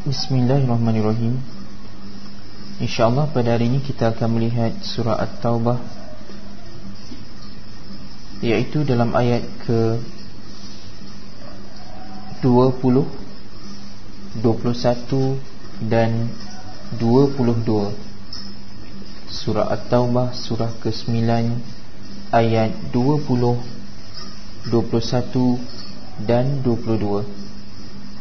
Bismillahirrahmanirrahim. InsyaAllah pada hari ini kita akan melihat surah At-Taubah Iaitu dalam ayat ke 20 21 dan 22 Surah At-Taubah surah ke-9 ayat 20 21 dan 22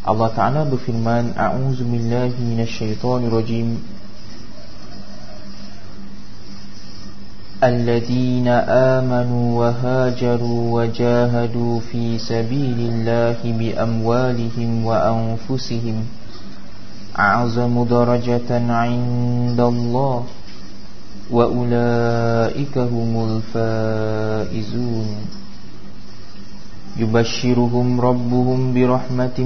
Allah Ta'ala berfirman A'udzu billahi minasyaitonir rajim Alladzina amanu wa hajaru wa jahadu fi sabilillahi bi amwalihim wa anfusihim a'zamu darajatan 'inda Allah wa ulaika humul faizun يبشرهم ربهم برحمة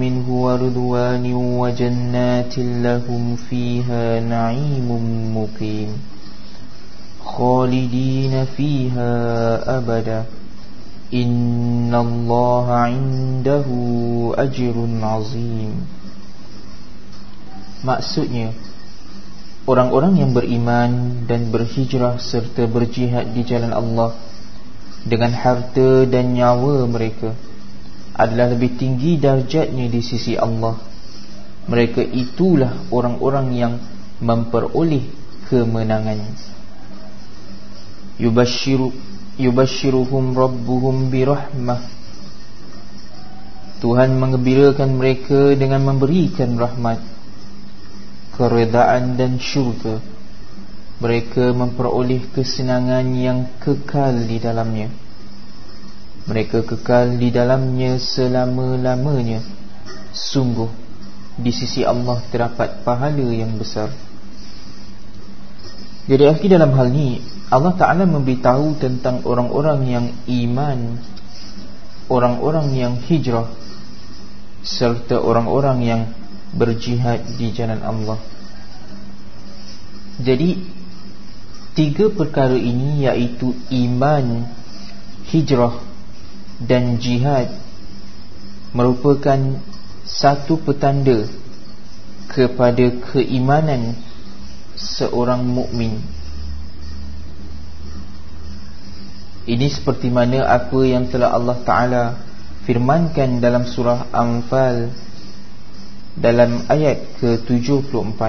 منه ورضوان وجنات لهم فيها نعيم مقيم خالدين فيها أبدا إن الله عنده أجر عظيم Maksudnya Orang-orang yang beriman dan berhijrah serta berjihad di jalan Allah dengan harta dan nyawa mereka adalah lebih tinggi darjatnya di sisi Allah. Mereka itulah orang-orang yang memperoleh kemenangan. Yubashiru yubashiruhum rabbuhum birahmah. Tuhan mengembirakan mereka dengan memberikan rahmat, keredaan dan syurga mereka memperoleh kesenangan yang kekal di dalamnya. Mereka kekal di dalamnya selama-lamanya. Sungguh di sisi Allah terdapat pahala yang besar. Jadi akhir dalam hal ini Allah Ta'ala memberitahu tentang orang-orang yang iman orang-orang yang hijrah serta orang-orang yang berjihad di jalan Allah. Jadi Tiga perkara ini iaitu iman, hijrah dan jihad merupakan satu petanda kepada keimanan seorang mukmin. Ini seperti mana apa yang telah Allah Taala firmankan dalam surah Anfal dalam ayat ke-74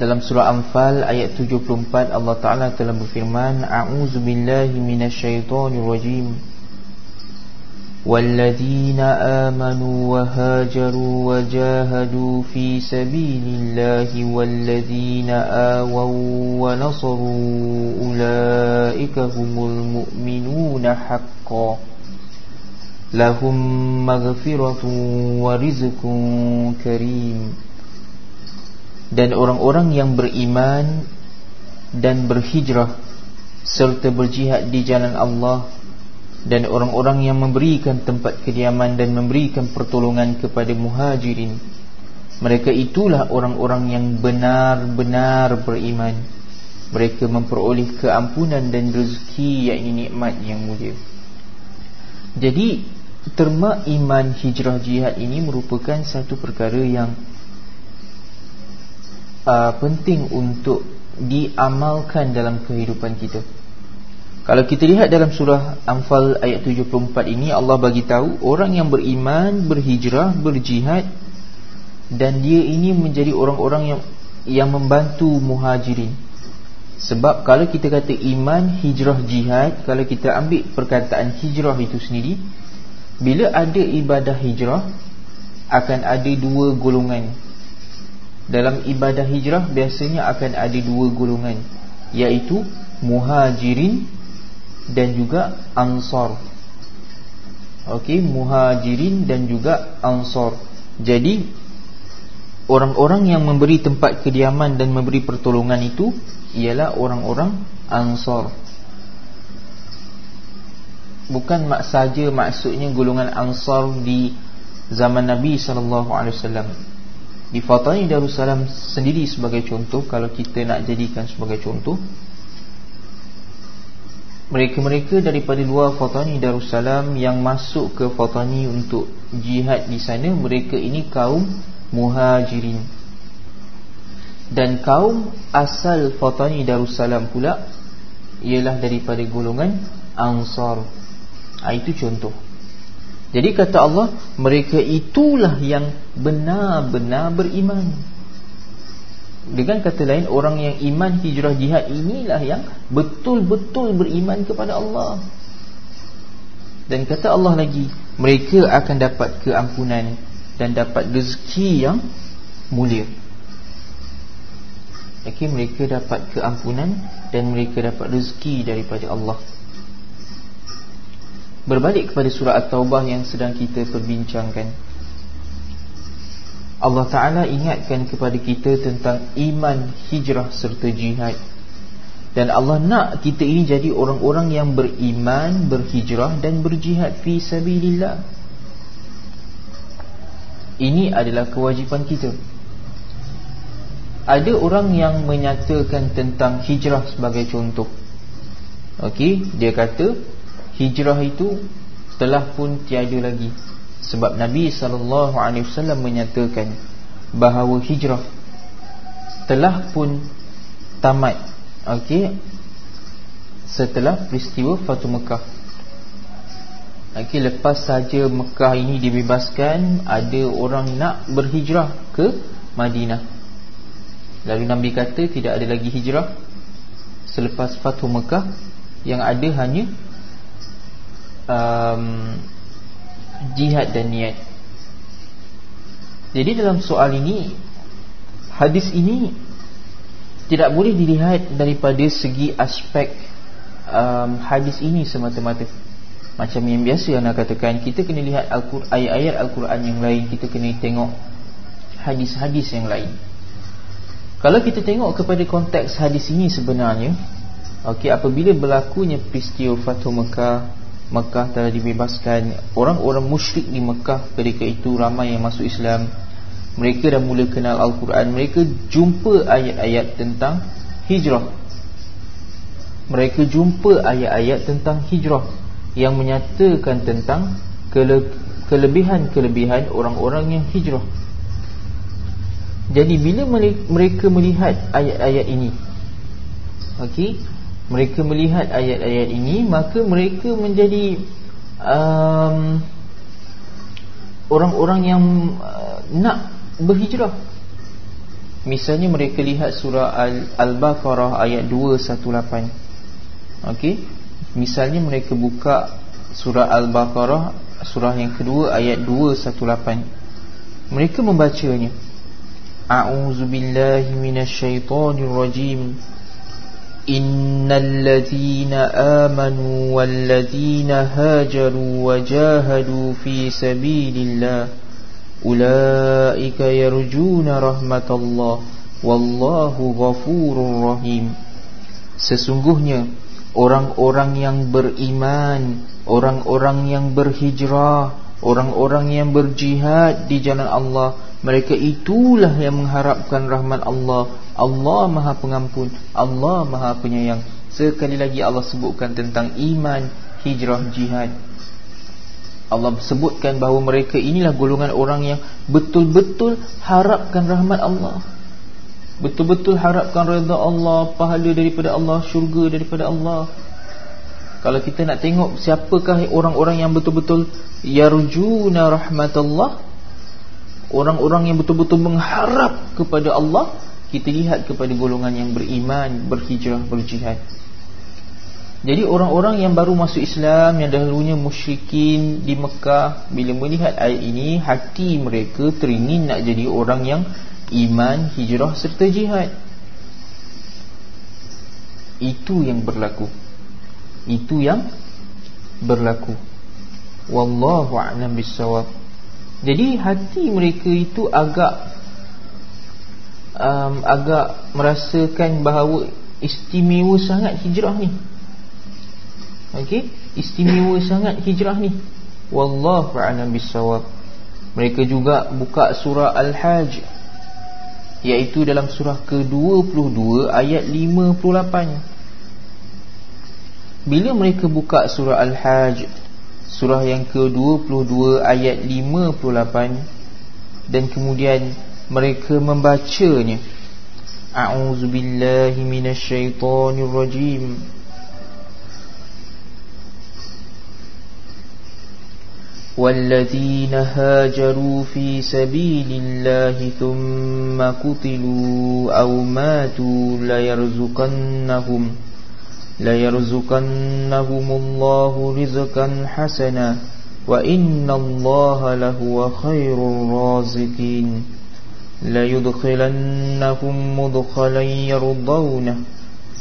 dalam surah Anfal ayat 74 Allah Taala telah berfirman A'udzu billahi minasyaitonir rajim Walladzina amanu wa hajaru wa jahadu fi sabilillahi walladzina awaw wa nasaru ulaika humul mu'minuna haqqan lahum maghfiratun wa rizqun karim dan orang-orang yang beriman dan berhijrah serta berjihad di jalan Allah dan orang-orang yang memberikan tempat kediaman dan memberikan pertolongan kepada muhajirin mereka itulah orang-orang yang benar-benar beriman. Mereka memperoleh keampunan dan rezeki yakni nikmat yang mulia. Jadi terma iman hijrah jihad ini merupakan satu perkara yang uh, penting untuk diamalkan dalam kehidupan kita. Kalau kita lihat dalam surah Anfal ayat 74 ini Allah bagi tahu orang yang beriman, berhijrah, berjihad dan dia ini menjadi orang-orang yang yang membantu muhajirin. Sebab kalau kita kata iman, hijrah, jihad, kalau kita ambil perkataan hijrah itu sendiri, bila ada ibadah hijrah akan ada dua golongan dalam ibadah hijrah biasanya akan ada dua golongan iaitu muhajirin dan juga ansar. Okey muhajirin dan juga ansar. Jadi orang-orang yang memberi tempat kediaman dan memberi pertolongan itu ialah orang-orang ansar. Bukan mak saja maksudnya golongan ansar di zaman Nabi wasallam di Fatani Darussalam sendiri sebagai contoh Kalau kita nak jadikan sebagai contoh Mereka-mereka daripada luar Fatani Darussalam Yang masuk ke Fatani untuk jihad di sana Mereka ini kaum muhajirin. Dan kaum asal Fatani Darussalam pula ialah daripada golongan ansar. Ha, itu contoh jadi kata Allah mereka itulah yang benar-benar beriman. Dengan kata lain orang yang iman hijrah jihad inilah yang betul-betul beriman kepada Allah. Dan kata Allah lagi mereka akan dapat keampunan dan dapat rezeki yang mulia. Okay, mereka dapat keampunan dan mereka dapat rezeki daripada Allah. Berbalik kepada surah At-Taubah yang sedang kita perbincangkan. Allah Ta'ala ingatkan kepada kita tentang iman, hijrah serta jihad. Dan Allah nak kita ini jadi orang-orang yang beriman, berhijrah dan berjihad fi sabilillah. Ini adalah kewajipan kita ada orang yang menyatakan tentang hijrah sebagai contoh. Okey, dia kata hijrah itu telah pun tiada lagi. Sebab Nabi sallallahu alaihi wasallam menyatakan bahawa hijrah telah pun tamat. Okey. Setelah peristiwa Fatu Mekah. Okey, lepas saja Mekah ini dibebaskan, ada orang nak berhijrah ke Madinah. Lalu Nabi kata tidak ada lagi hijrah Selepas Fathu Mekah Yang ada hanya um, Jihad dan niat. Jadi dalam soal ini Hadis ini Tidak boleh dilihat daripada segi aspek um, Hadis ini semata-mata. Macam yang biasa anda katakan Kita kena lihat ayat-ayat Al-Quran yang lain Kita kena tengok hadis-hadis yang lain. Kalau kita tengok kepada konteks hadis ini sebenarnya okey apabila berlakunya peristiwa Fathu Mekah Mekah telah dibebaskan. Orang-orang musyrik di Mekah ketika itu ramai yang masuk Islam. Mereka dah mula kenal Al-Quran. Mereka jumpa ayat-ayat tentang hijrah. Mereka jumpa ayat-ayat tentang hijrah yang menyatakan tentang kelebihan-kelebihan orang-orang yang hijrah. Jadi bila mereka melihat ayat-ayat ini okey, mereka melihat ayat-ayat ini maka mereka menjadi um, orang-orang um, yang uh, nak berhijrah. Misalnya mereka lihat surah Al-Baqarah Al ayat 218 Okey. misalnya mereka buka surah Al-Baqarah surah yang kedua ayat 218 mereka membacanya. A'udzubillahiminasyaitanirrajim A'udzubillahiminasyaitanirrajim إن الذين آمنوا والذين هاجروا وجاهدوا في سبيل الله أولئك يرجون رحمة الله والله غفور رحيم Sesungguhnya orang-orang yang beriman, orang-orang yang berhijrah, orang-orang yang berjihad di jalan Allah mereka itulah yang mengharapkan rahmat Allah. Allah maha pengampun. Allah maha penyayang. Sekali lagi Allah sebutkan tentang iman Hijrah jihad. Allah sebutkan bahawa mereka inilah golongan orang yang Betul-betul harapkan rahmat Allah. Betul-betul harapkan reda Allah Pahala daripada Allah Syurga daripada Allah. Kalau kita nak tengok Siapakah orang-orang yang betul-betul Yarjuna rahmat Allah Orang-orang yang betul-betul mengharap kepada Allah Kita lihat kepada golongan yang beriman Berhijrah, berjihad. Jadi orang-orang yang baru masuk Islam Yang dahulunya musyrikin di Mekah Bila melihat ayat ini Hati mereka teringin nak jadi orang yang Iman, hijrah serta jihad. Itu yang berlaku. Itu yang berlaku. Wallahu a'lam bisawab jadi hati mereka itu agak um, Agak merasakan bahawa Istimewa sangat hijrah ni. Okey Istimewa sangat hijrah ni. Wallahu'alam bisawab Mereka juga buka surah Al-Hajj Iaitu dalam surah ke-22 Ayat 58 Bila mereka buka surah Al-Hajj Surah yang ke-22 ayat 58 dan kemudian mereka membacanya a'udzubillahi minasyaitonirrajim والذين هاجروا في سبيل الله ثم قتلوا أو ماتوا ليرزقنهم ليرزقنهم الله رزقا حسنا وإن الله لهو خير الرازقين ليدخلنهم مدخلا يرضونه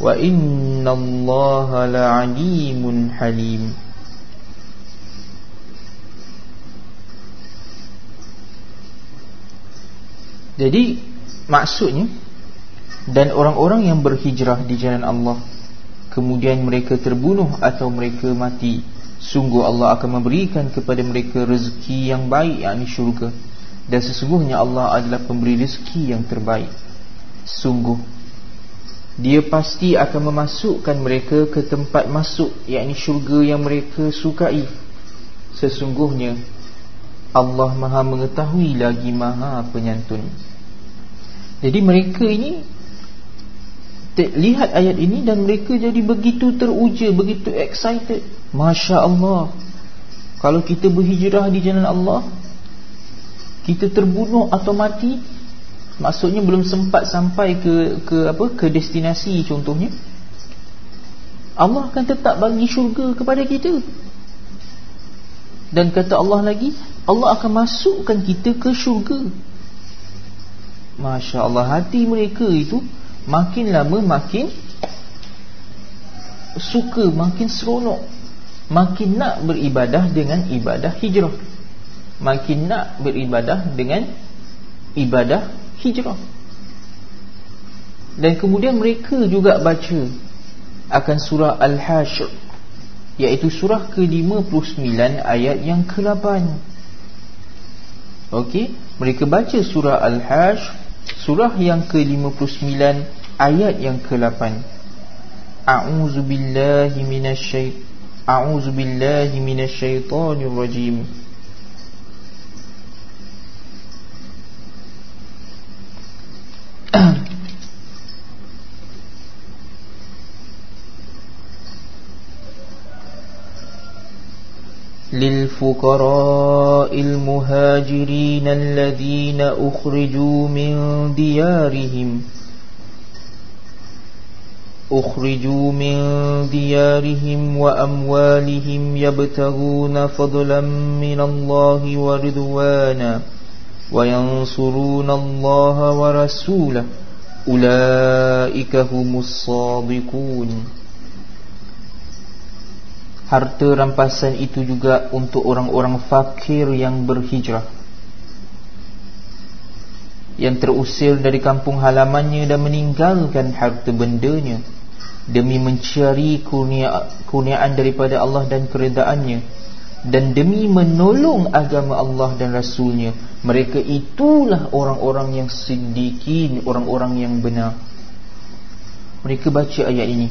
وإن الله لعليم حليم Jadi maksudnya dan orang-orang yang berhijrah di jalan Allah kemudian mereka terbunuh atau mereka mati sungguh Allah akan memberikan kepada mereka rezeki yang baik yakni syurga. Dan sesungguhnya Allah adalah pemberi rezeki yang terbaik. Sungguh dia pasti akan memasukkan mereka ke tempat masuk yakni syurga yang mereka sukai. Sesungguhnya Allah Maha mengetahui lagi Maha penyantun. Jadi mereka ini Lihat ayat ini dan mereka jadi begitu teruja Begitu excited. Masya Allah. Kalau kita berhijrah di jalan Allah Kita terbunuh atau mati Maksudnya belum sempat sampai ke ke apa ke destinasi contohnya Allah akan tetap bagi syurga kepada kita. Dan kata Allah lagi Allah akan masukkan kita ke syurga. Masya Allah hati mereka itu Makin lama makin Suka makin seronok. Makin nak beribadah dengan ibadah hijrah. Makin nak beribadah dengan Ibadah hijrah. Dan kemudian mereka juga baca Akan surah Al-Hashr Iaitu surah ke-59 ayat yang ke-8 Okey, mereka baca surah Al-Hashr Surah yang ke-59 ayat yang ke-8 A'udzu billahi minasyait A'udzu billahi minasyaitonir rajim للفقراء المهاجرين الذين أخرجوا من ديارهم أخرجوا من ديارهم وأموالهم يبتغون فضلا من الله ورضوانا وينصرون الله ورسوله أولئك هم الصادقون Harta rampasan itu juga untuk orang-orang fakir yang berhijrah Yang terusir dari kampung halamannya dan meninggalkan harta bendanya Demi mencari kurniaan daripada Allah dan keredaannya. Dan demi menolong agama Allah dan Rasulnya Mereka itulah orang-orang yang sedikit, orang-orang yang benar. Mereka baca ayat ini.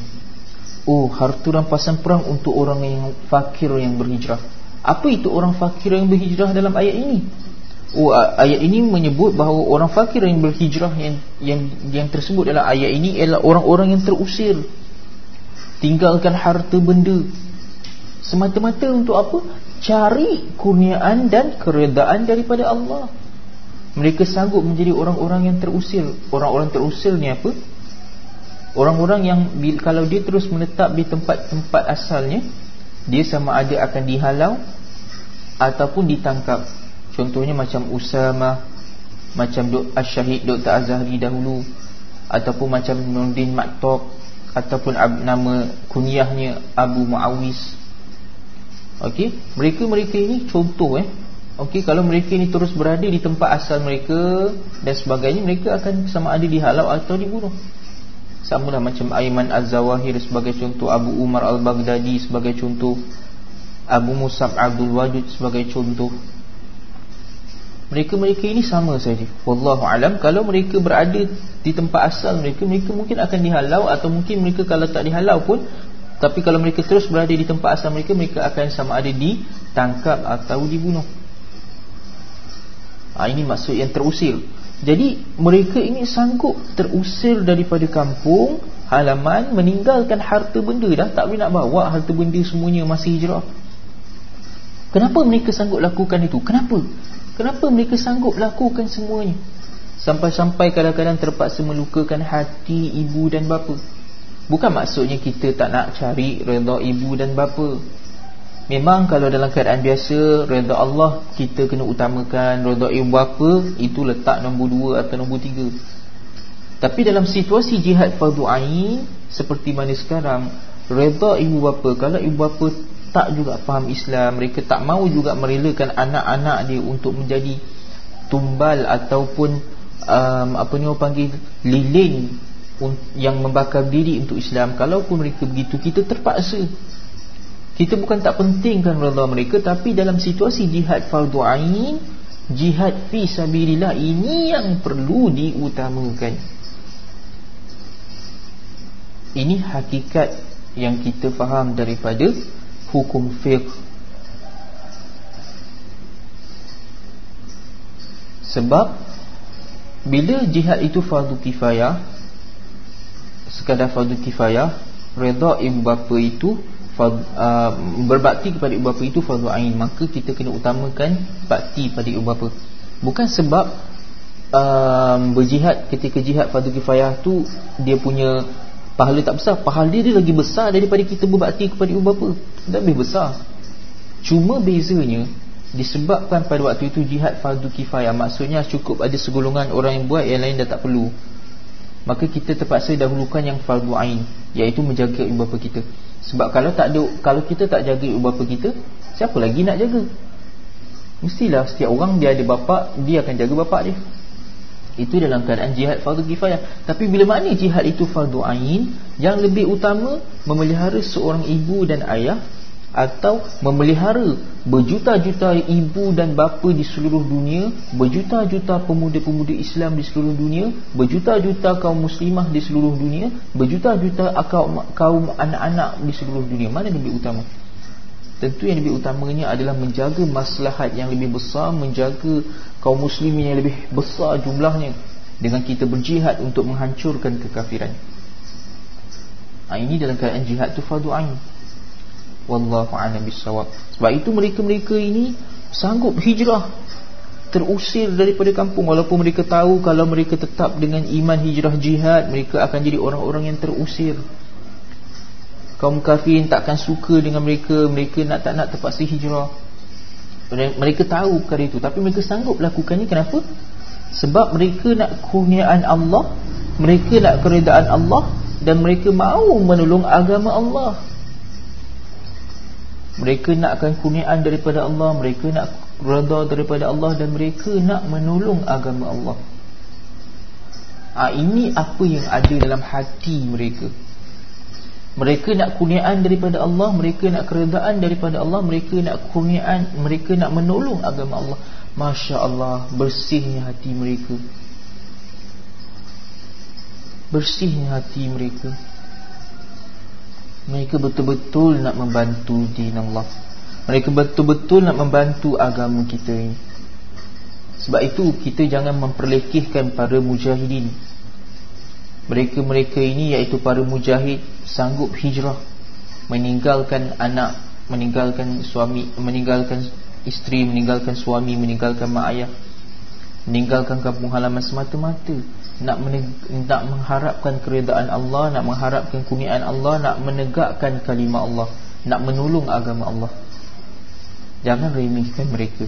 Oh harta rampasan perang untuk orang yang fakir yang berhijrah. Apa itu orang fakir yang berhijrah dalam ayat ini? Oh ayat ini menyebut bahawa orang fakir yang berhijrah yang yang yang tersebut dalam ayat ini ialah orang-orang yang terusir tinggalkan harta benda semata-mata untuk apa? Cari kurniaan dan keredaan daripada Allah. Mereka sanggup menjadi orang-orang yang terusir. Orang-orang terusir ni apa? Orang-orang yang kalau dia terus menetap di tempat-tempat asalnya Dia sama ada akan dihalau Ataupun ditangkap Contohnya macam Usama Macam Asyahid Dr. Azhari dahulu Ataupun macam Nurdin Maktob Ataupun nama kunyahnya Abu Muawis. Okey, Mereka-mereka ini contoh eh. Okey, kalau mereka ini terus berada di tempat asal mereka dan sebagainya, mereka akan sama ada dihalau atau dibunuh. Sama lah macam Ayman Az-Zawahir sebagai contoh Abu Umar Al-Baghdadi sebagai contoh Abu Musab Abdul Wajud sebagai contoh Mereka-mereka ini sama saja Wallahu alam Kalau mereka berada di tempat asal mereka Mereka mungkin akan dihalau Atau mungkin mereka kalau tak dihalau pun Tapi kalau mereka terus berada di tempat asal mereka Mereka akan sama ada ditangkap atau dibunuh ha, Ini maksud yang terusir Jadi mereka ini sanggup terusir daripada kampung Halaman meninggalkan harta benda Dah tak boleh nak bawa harta benda semuanya masih hijrah Kenapa mereka sanggup lakukan itu? Kenapa? Kenapa mereka sanggup lakukan semuanya? Sampai-sampai kadang-kadang terpaksa melukakan hati ibu dan bapa. Bukan maksudnya kita tak nak cari redha ibu dan bapa. Memang kalau dalam keadaan biasa Redha Allah kita kena utamakan Redha ibu bapa itu letak nombor dua atau nombor tiga. Tapi dalam situasi jihad fardu ain Seperti mana sekarang Redha ibu bapa Kalau ibu bapa tak juga faham Islam Mereka tak mau juga merelakan anak-anak dia Untuk menjadi tumbal Ataupun um, apa ni orang panggil lilin yang membakar diri untuk Islam. Kalaupun mereka begitu kita terpaksa. Kita bukan tak pentingkan redha mereka tapi dalam situasi jihad fardu ain jihad fi sabilillah ini yang perlu diutamakan. Ini hakikat yang kita faham daripada hukum fiqh. Sebab bila jihad itu fardu kifayah Sekadar fardu kifayah Reda ibu bapa itu fardu, uh, Berbakti kepada ibu bapa itu fardu ain Maka kita kena utamakan Bakti pada ibu bapa. Bukan sebab um, Berjihad ketika jihad fardu kifayah tu Dia punya Pahala tak besar. Pahala dia lagi besar daripada kita berbakti kepada ibu bapa. Lebih besar. Cuma bezanya disebabkan pada waktu itu jihad fardu kifayah. Maksudnya cukup ada segolongan orang yang buat yang lain dah tak perlu. Maka kita terpaksa dahulukan yang fardu ain iaitu menjaga ibu bapa kita. Sebab kalau tak ada kalau kita tak jaga ibu bapa kita siapa lagi nak jaga? Mestilah setiap orang dia ada bapa dia akan jaga bapa dia itu dalam keadaan jihad fardu kifayah tapi bila mana jihad itu fardu ain yang lebih utama memelihara seorang ibu dan ayah atau memelihara berjuta-juta ibu dan bapa di seluruh dunia, berjuta-juta pemuda-pemuda Islam di seluruh dunia, berjuta-juta kaum muslimah di seluruh dunia, berjuta-juta kaum anak-anak di seluruh dunia. Mana lebih utama? Tentu yang lebih utamanya adalah menjaga maslahat yang lebih besar, menjaga kaum muslimin yang lebih besar jumlahnya dengan kita berjihad untuk menghancurkan kekafiran. Ha, ini dalam keadaan jihad tu fardu ain. Wallahu a'lam bissawab. Sebab itu mereka-mereka ini sanggup hijrah terusir daripada kampung. Walaupun mereka tahu kalau mereka tetap dengan iman hijrah jihad mereka akan jadi orang-orang yang terusir kaum kafirin takkan suka dengan mereka mereka nak tak nak terpaksa hijrah. Mereka tahu perkara itu tapi mereka sanggup lakukannya. Kenapa? Sebab mereka nak kurniaan Allah mereka nak keredaan Allah dan mereka mahu menolong agama Allah. Mereka nakkan kurniaan daripada Allah Mereka nak reda daripada Allah Dan mereka nak menolong agama Allah. Ha, Ini apa yang ada dalam hati mereka Mereka nak kurniaan daripada Allah Mereka nak keredaan daripada Allah Mereka nak kurniaan Mereka nak menolong agama Allah. Masya Allah Bersihnya hati mereka. Bersihnya hati mereka. Mereka betul-betul nak membantu din Allah. Mereka betul-betul nak membantu agama kita ini. Sebab itu kita jangan memperlekehkan para mujahidin Mereka-mereka ini iaitu para mujahid Sanggup hijrah Meninggalkan anak Meninggalkan suami Meninggalkan isteri Meninggalkan suami Meninggalkan mak ayah Meninggalkan kampung halaman semata-mata nak nak mengharapkan keredaan Allah, nak mengharapkan kurniaan Allah, nak menegakkan kalimah Allah, nak menolong agama Allah. Jangan remehkan mereka.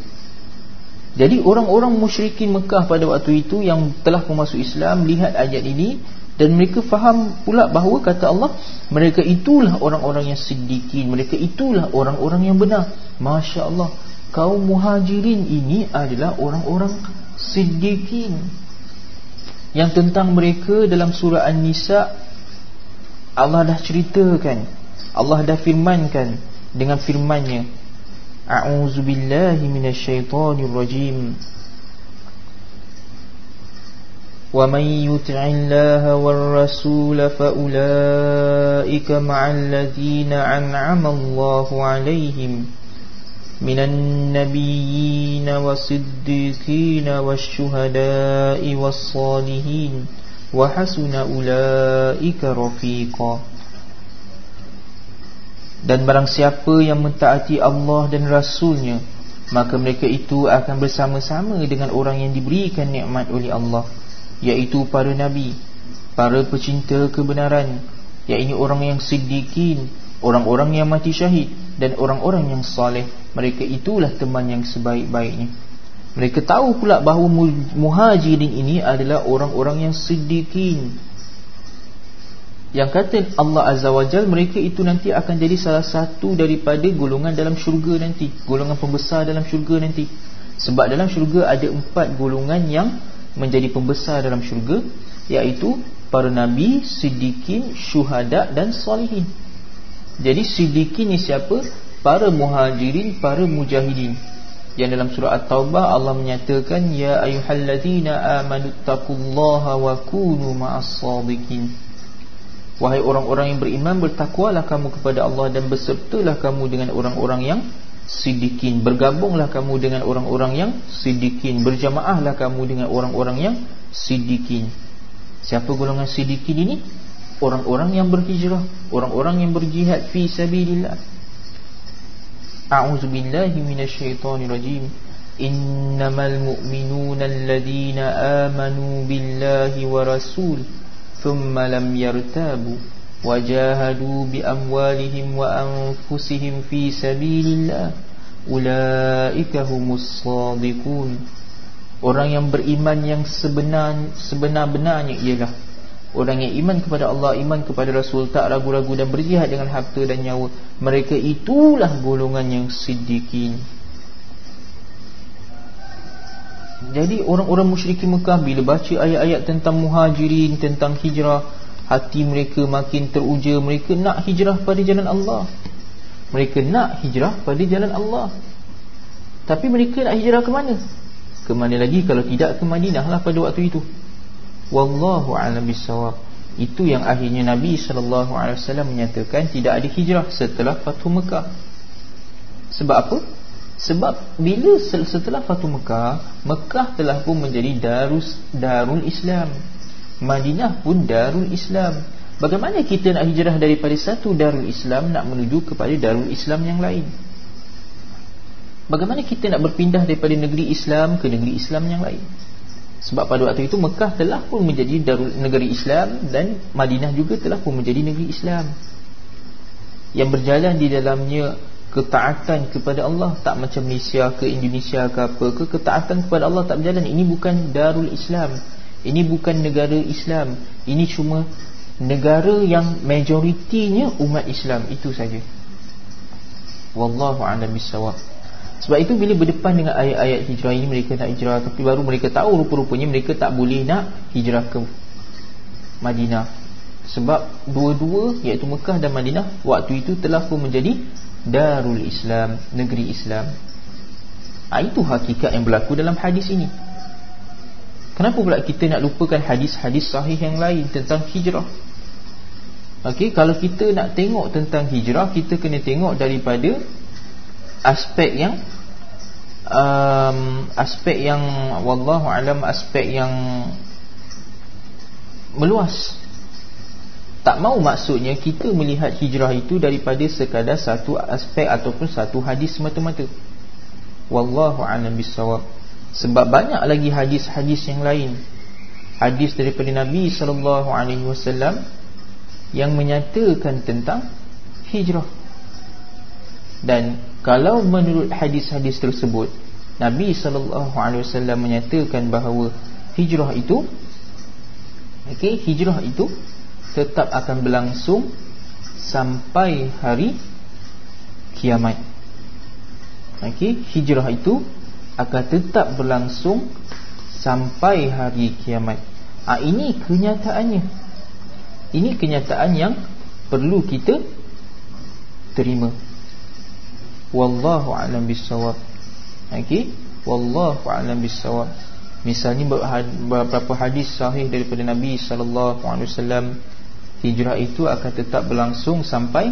Jadi orang-orang musyrikin Mekah pada waktu itu yang telah masuk Islam lihat ayat ini dan mereka faham pula bahawa kata Allah mereka itulah orang-orang yang siddiqin, mereka itulah orang-orang yang benar. Masya-Allah, kaum muhajirin ini adalah orang-orang siddiqin. Yang tentang mereka dalam surah An-Nisa Allah dah ceritakan Allah dah firmankan dengan firmannya. A'udzu billahi war rasul fa ulaika ma'al ladzina an'ama Allahu 'alaihim minan nabiyyin wasiddiqin wasyuhada'i wassalihin wa hasuna ulaika rafiqa dan barang siapa yang mentaati Allah dan Rasulnya maka mereka itu akan bersama-sama dengan orang yang diberikan nikmat oleh Allah yaitu para nabi para pecinta kebenaran iaitu orang yang siddiqin orang-orang yang mati syahid dan orang-orang yang soleh mereka itulah teman yang sebaik-baiknya. Mereka tahu pula bahawa muhajirin ini adalah orang-orang yang siddiqin. Yang kata Allah Azza wa Jal mereka itu nanti akan jadi salah satu daripada golongan dalam syurga nanti golongan pembesar dalam syurga nanti. Sebab dalam syurga ada empat golongan yang menjadi pembesar dalam syurga iaitu para nabi, siddiqin, syuhada dan salihin. Jadi siddiqin ni siapa? Para muhajirin, para mujahidin. Yang dalam surah At-Taubah Allah menyatakan ya ayyuhallazina amanu taqullaha wa kunu ma'as-sadiqin. Wahai orang-orang yang beriman bertakwalah kamu kepada Allah dan bersertalah kamu dengan orang-orang yang siddiqin. Bergabunglah kamu dengan orang-orang yang siddiqin. Berjamaahlah kamu dengan orang-orang yang siddiqin. Siapa golongan sidikin ini? Orang-orang yang berhijrah Orang-orang yang berjihad Fi sabilillah A'udzu billahi minasyaitonirrajim Innamal mu'minuna alladhina amanu billahi wa rasul Thumma lam yartabu Bi amwalihim wa anfusihim fi sabilillah Ulaika humus sadiqun Orang yang beriman yang sebenar sebenar-benarnya ialah orang yang iman kepada Allah, iman kepada Rasul, tak ragu-ragu dan berjihad dengan harta dan nyawa. Mereka itulah golongan yang siddiqin. Jadi orang-orang musyrikin Mekah bila baca ayat-ayat tentang muhajirin, tentang hijrah, hati mereka makin teruja. Mereka nak hijrah pada jalan Allah. Mereka nak hijrah pada jalan Allah. Tapi mereka nak hijrah ke mana? ke mana lagi kalau tidak ke Madinah lah pada waktu itu wallahu a'lam bissawab itu yang akhirnya Nabi sallallahu alaihi wasallam menyatakan tidak ada hijrah setelah Fathu Mekah sebab apa sebab bila setelah Fathu Mekah Mekah telah pun menjadi darus darul Islam Madinah pun darul Islam. Bagaimana kita nak hijrah daripada satu darul Islam nak menuju kepada darul Islam yang lain? Bagaimana kita nak berpindah daripada negeri Islam ke negeri Islam yang lain? Sebab pada waktu itu Mekah telah pun menjadi darul negeri Islam Dan Madinah juga telah pun menjadi negeri Islam. Yang berjalan di dalamnya ketaatan kepada Allah Tak macam Malaysia ke Indonesia ke apa ke Ketaatan kepada Allah tak berjalan Ini bukan darul Islam Ini bukan negara Islam. Ini cuma negara yang majoritinya umat Islam. Itu saja. Wallahu a'lam bishawab sebab itu bila berdepan dengan ayat-ayat hijrah ini Mereka nak hijrah. Tapi baru mereka tahu rupa-rupanya Mereka tak boleh nak hijrah ke Madinah. Sebab dua-dua Iaitu Mekah dan Madinah Waktu itu telah pun menjadi Darul Islam Negeri Islam. Ha, Itu hakikat yang berlaku dalam hadis ini Kenapa pula kita nak lupakan hadis-hadis sahih yang lain Tentang hijrah? Okey, Kalau kita nak tengok tentang hijrah Kita kena tengok daripada aspek yang um, aspek yang wallahu alam aspek yang meluas. Tak mau maksudnya kita melihat hijrah itu daripada sekadar satu aspek ataupun satu hadis semata-mata. Wallahu alam bisawab sebab banyak lagi hadis-hadis yang lain. Hadis daripada Nabi sallallahu alaihi wasallam yang menyatakan tentang hijrah. Dan kalau menurut hadis-hadis tersebut Nabi SAW menyatakan bahawa Hijrah itu okay, Hijrah itu Tetap akan berlangsung Sampai hari Kiamat. Okay, Hijrah itu Akan tetap berlangsung Sampai hari kiamat. Ha, Ini kenyataannya. Ini kenyataan yang Perlu kita Terima. Wallahu a'lam bissawab. Okey? Wallahu a'lam bissawab. Misalnya beberapa hadis sahih daripada Nabi sallallahu alaihi wasallam hijrah itu akan tetap berlangsung sampai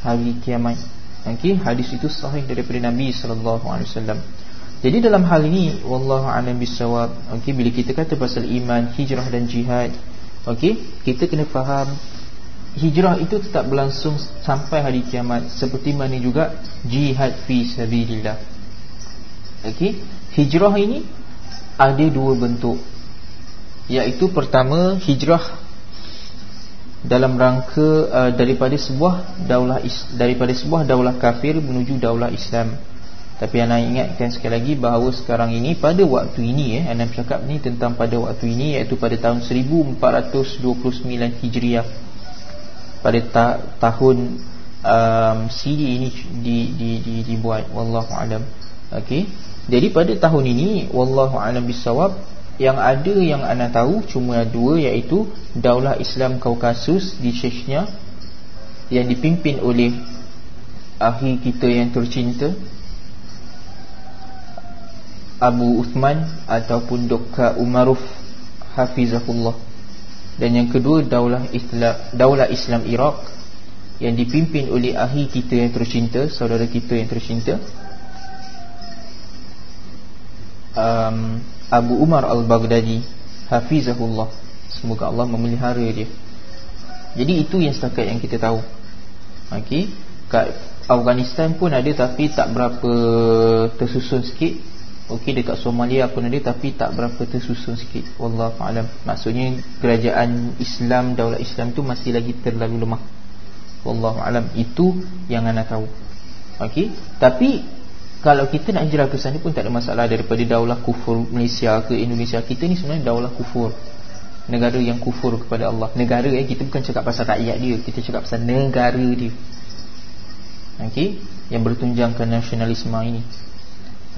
hari kiamat. Okey, hadis itu sahih daripada Nabi sallallahu alaihi wasallam. Jadi dalam hal ini wallahu a'lam bissawab. Okey, bila kita kata pasal iman, hijrah dan jihad, okey, kita kena faham hijrah itu tetap berlangsung sampai hari kiamat seperti mana juga jihad fi sabilillah. Okey, hijrah ini ada dua bentuk. Iaitu pertama hijrah dalam rangka uh, daripada sebuah daulah daripada sebuah daulah kafir menuju daulah Islam. Tapi anda ingatkan sekali lagi bahawa sekarang ini pada waktu ini eh anda bercakap ni tentang pada waktu ini iaitu pada tahun 1429 Hijriah. Pada ta tahun um, CD ini di, di, di, dibuat wallahu alam. Okey. Jadi pada tahun ini wallahu alam bisawab yang ada yang anda tahu cuma dua iaitu Daulah Islam Kaukasus di Chechnya yang dipimpin oleh ahli kita yang tercinta Abu Uthman ataupun Dr. Umaruf Hafizahullah. Dan yang kedua Daulah Islam Daulah Islam Iraq yang dipimpin oleh ahli kita yang tercinta saudara kita yang tercinta. Um, Abu Umar Al-Baghdadi Hafizahullah. Semoga Allah memelihara dia. Jadi itu yang setakat yang kita tahu. Okey. Kat Afghanistan pun ada Tapi tak berapa tersusun sikit Okey dekat Somalia pun ada Tapi tak berapa tersusun sikit. Wallahualam Maksudnya kerajaan Islam Daulat Islam tu masih lagi terlalu lemah. Wallahualam Itu yang anda tahu. Okey Tapi kalau kita nak hijrah ke sana pun tak ada masalah. Daripada daulah kufur Malaysia ke Indonesia kita ni sebenarnya daulah kufur. Negara yang kufur kepada Allah. Negara eh kita bukan cakap pasal rakyat dia. Kita cakap pasal negara dia. Okey yang bertunjangkan nasionalisme ini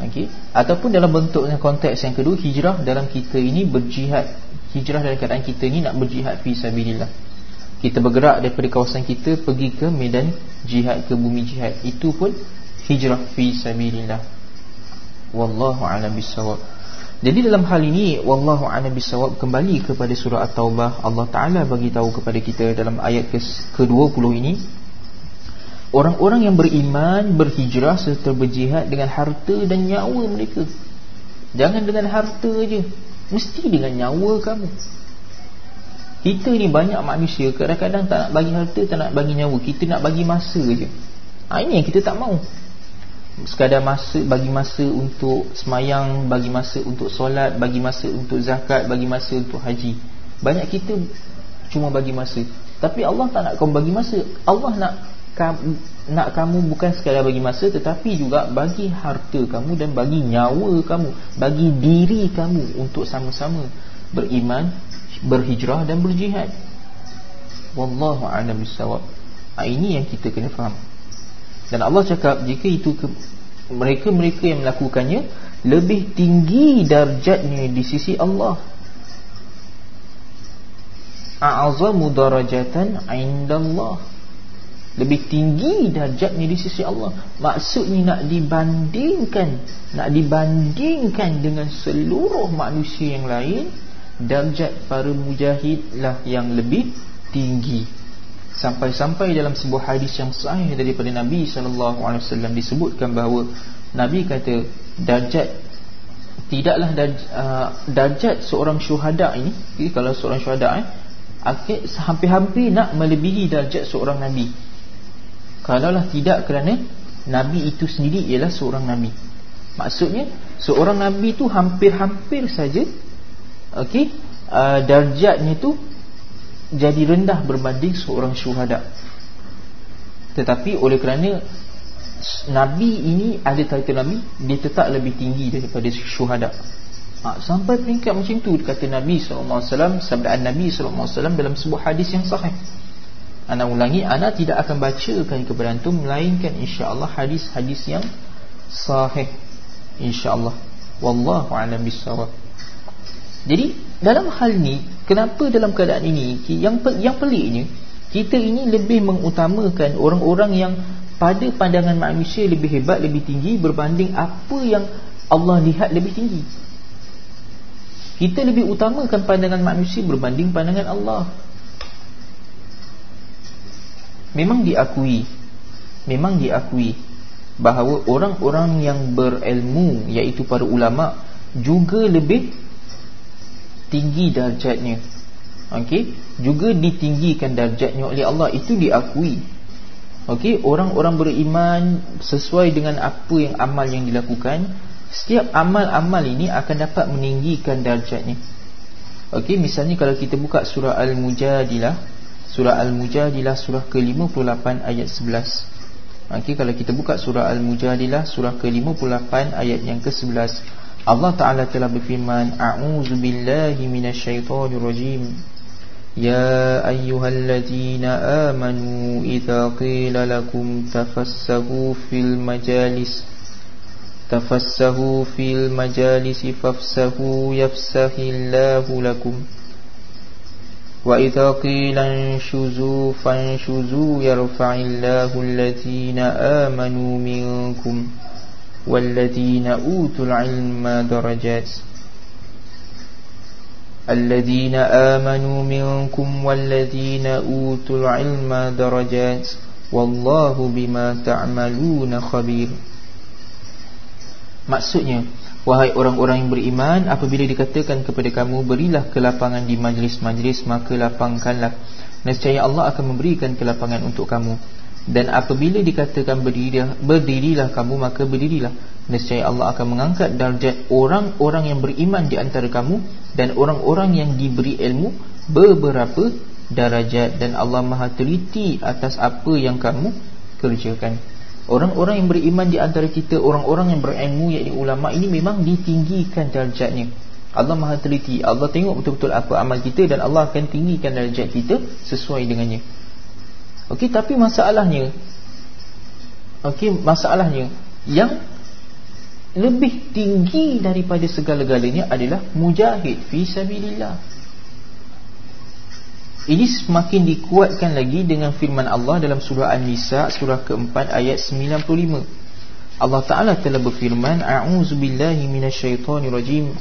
okey. Ataupun dalam bentuk konteks yang kedua hijrah dalam kita ini berjihad. Hijrah dalam keadaan kita ni nak berjihad fi sabilillah. Kita bergerak daripada kawasan kita pergi ke medan jihad ke bumi jihad. Itu pun hijrah fi sabilillah. Wallahu a'lam bissawab. Jadi dalam hal ini wallahu a'lam bissawab kembali kepada surah at-taubah. Allah taala bagi tahu kepada kita dalam ayat ke-20 ini orang-orang yang beriman berhijrah serta berjihad dengan harta dan nyawa mereka. Jangan dengan harta aja mesti dengan nyawa kamu. Kita ni banyak manusia kadang-kadang tak nak bagi harta tak nak bagi nyawa. Kita nak bagi masa aja ha, ini yang kita tak mau sekadar masa bagi masa untuk semayang bagi masa untuk solat bagi masa untuk zakat bagi masa untuk haji. Banyak kita cuma bagi masa. Tapi Allah tak nak kamu bagi masa. Allah nak nak kamu bukan sekadar bagi masa tetapi juga bagi harta kamu dan bagi nyawa kamu bagi diri kamu untuk sama-sama beriman berhijrah dan berjihad wallahu a'lam bissawab ah, ini yang kita kena faham dan Allah cakap jika itu mereka-mereka yang melakukannya lebih tinggi darjatnya di sisi Allah. A'azamu darajatan 'indallah. Lebih tinggi darjatnya di sisi Allah. Maksudnya nak dibandingkan, nak dibandingkan dengan seluruh manusia yang lain, darjat para mujahidlah yang lebih tinggi. Sampai-sampai dalam sebuah hadis yang sahih daripada Nabi sallallahu alaihi wasallam disebutkan bahawa Nabi kata darjat tidaklah uh, darjat seorang syuhada ini jadi kalau seorang syuhada eh hampir-hampir nak melebihi darjat seorang nabi. Kalaulah tidak kerana nabi itu sendiri ialah seorang nabi. Maksudnya seorang nabi itu hampir-hampir saja okey uh, darjatnya itu jadi rendah berbanding seorang syuhada. Tetapi oleh kerana Nabi ini ada title Nabi Dia tetap lebih tinggi daripada syuhada. Ha, Sampai peringkat macam tu Kata Nabi SAW Sabdaan Nabi SAW dalam sebuah hadis yang sahih Anda ulangi Anda tidak akan bacakan kepada antum Melainkan insyaAllah hadis-hadis yang sahih InsyaAllah Wallahu'alam bisawab Jadi dalam hal ni Kenapa dalam keadaan ini yang yang peliknya kita ini lebih mengutamakan orang-orang yang pada pandangan manusia lebih hebat lebih tinggi berbanding apa yang Allah lihat lebih tinggi. Kita lebih utamakan pandangan manusia berbanding pandangan Allah. Memang diakui memang diakui bahawa orang-orang yang berilmu iaitu para ulama juga lebih tinggi darjatnya. Okey? Juga ditinggikan darjatnya oleh Allah. Itu diakui. Okey? Orang-orang beriman sesuai dengan apa yang amal yang dilakukan setiap amal-amal ini akan dapat meninggikan darjatnya. Okey? Misalnya kalau kita buka surah al-mujadilah surah al-mujadilah surah ke-58 ayat 11 Okey kalau kita buka surah Al-Mujadilah surah ke-58 ayat yang ke-11 Allah Taala telah berfirman A'udzu billahi minasyaitonir rajim Ya ayyuhallazina amanu idza qila lakum tafassahu fil majalis tafassahu fil majalis fafsahu yafsahillahu lakum وإذا قيل انشزوا فانشزوا يرفع الله الذين آمنوا منكم والذين أوتوا العلم درجات الذين آمنوا منكم والذين أوتوا العلم درجات والله بما تعملون خبير Maksudnya Wahai orang-orang yang beriman Apabila dikatakan kepada kamu Berilah kelapangan di majlis-majlis Maka lapangkanlah. Nescaya Allah akan memberikan kelapangan untuk kamu. Dan apabila dikatakan berdirilah, berdirilah kamu Maka berdirilah. Nescaya Allah akan mengangkat darjat Orang-orang yang beriman di antara kamu Dan orang-orang yang diberi ilmu Beberapa darajat Dan Allah maha teliti atas apa yang kamu kerjakan Orang-orang yang beriman di antara kita Orang-orang yang berilmu Iaitu ulama' ini memang ditinggikan darjatnya. Allah maha teliti. Allah tengok betul-betul apa amal kita Dan Allah akan tinggikan darjat kita Sesuai dengannya. Okey, tapi masalahnya Okey, masalahnya Yang Lebih tinggi daripada segala-galanya Adalah mujahid Fisabilillah ini semakin dikuatkan lagi dengan firman Allah dalam surah An-Nisa surah keempat ayat 95. Allah Taala telah berfirman, "A'udzu billahi minasyaitonir rajim.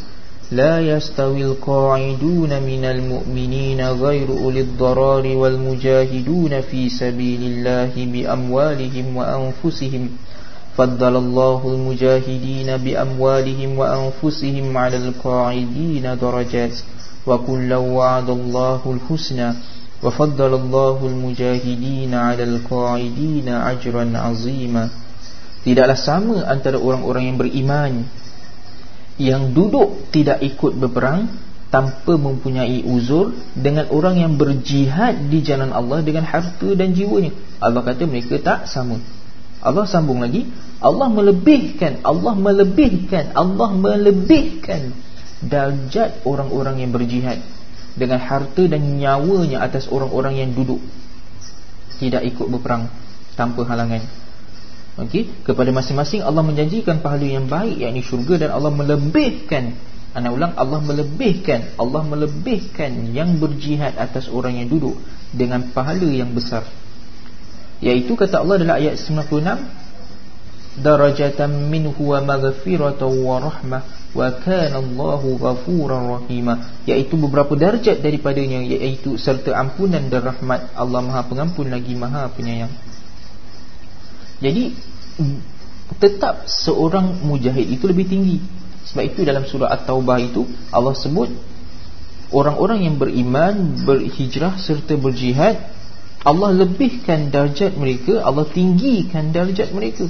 La yastawil qa'iduna minal mu'minina ghairu ulil darari wal mujahiduna fi sabilillahi bi amwalihim wa anfusihim." فضل الله المجاهدين بأموالهم وأنفسهم على القاعدين درجات وكل وعد الله الحسنى وفضل الله المجاهدين على القاعدين أجرا عظيما Tidaklah sama antara orang-orang yang beriman Yang duduk tidak ikut berperang Tanpa mempunyai uzur Dengan orang yang berjihad di jalan Allah Dengan harta dan jiwanya Allah kata mereka tak sama Allah sambung lagi Allah melebihkan Allah melebihkan Allah melebihkan darjat orang-orang yang berjihad dengan harta dan nyawanya atas orang-orang yang duduk tidak ikut berperang tanpa halangan. Okey, kepada masing-masing Allah menjanjikan pahala yang baik yakni syurga dan Allah melebihkan anak ulang Allah melebihkan Allah melebihkan yang berjihad atas orang yang duduk dengan pahala yang besar. Yaitu kata Allah dalam ayat 96 darajatan minhu wa maghfiratan wa rahmah wa kana Allahu ghafuran rahima iaitu beberapa darjat daripadanya iaitu serta ampunan dan rahmat Allah Maha Pengampun lagi Maha Penyayang. Jadi tetap seorang mujahid itu lebih tinggi. Sebab itu dalam surah At-Taubah itu Allah sebut orang-orang yang beriman, berhijrah serta berjihad Allah lebihkan darjat mereka, Allah tinggikan darjat mereka.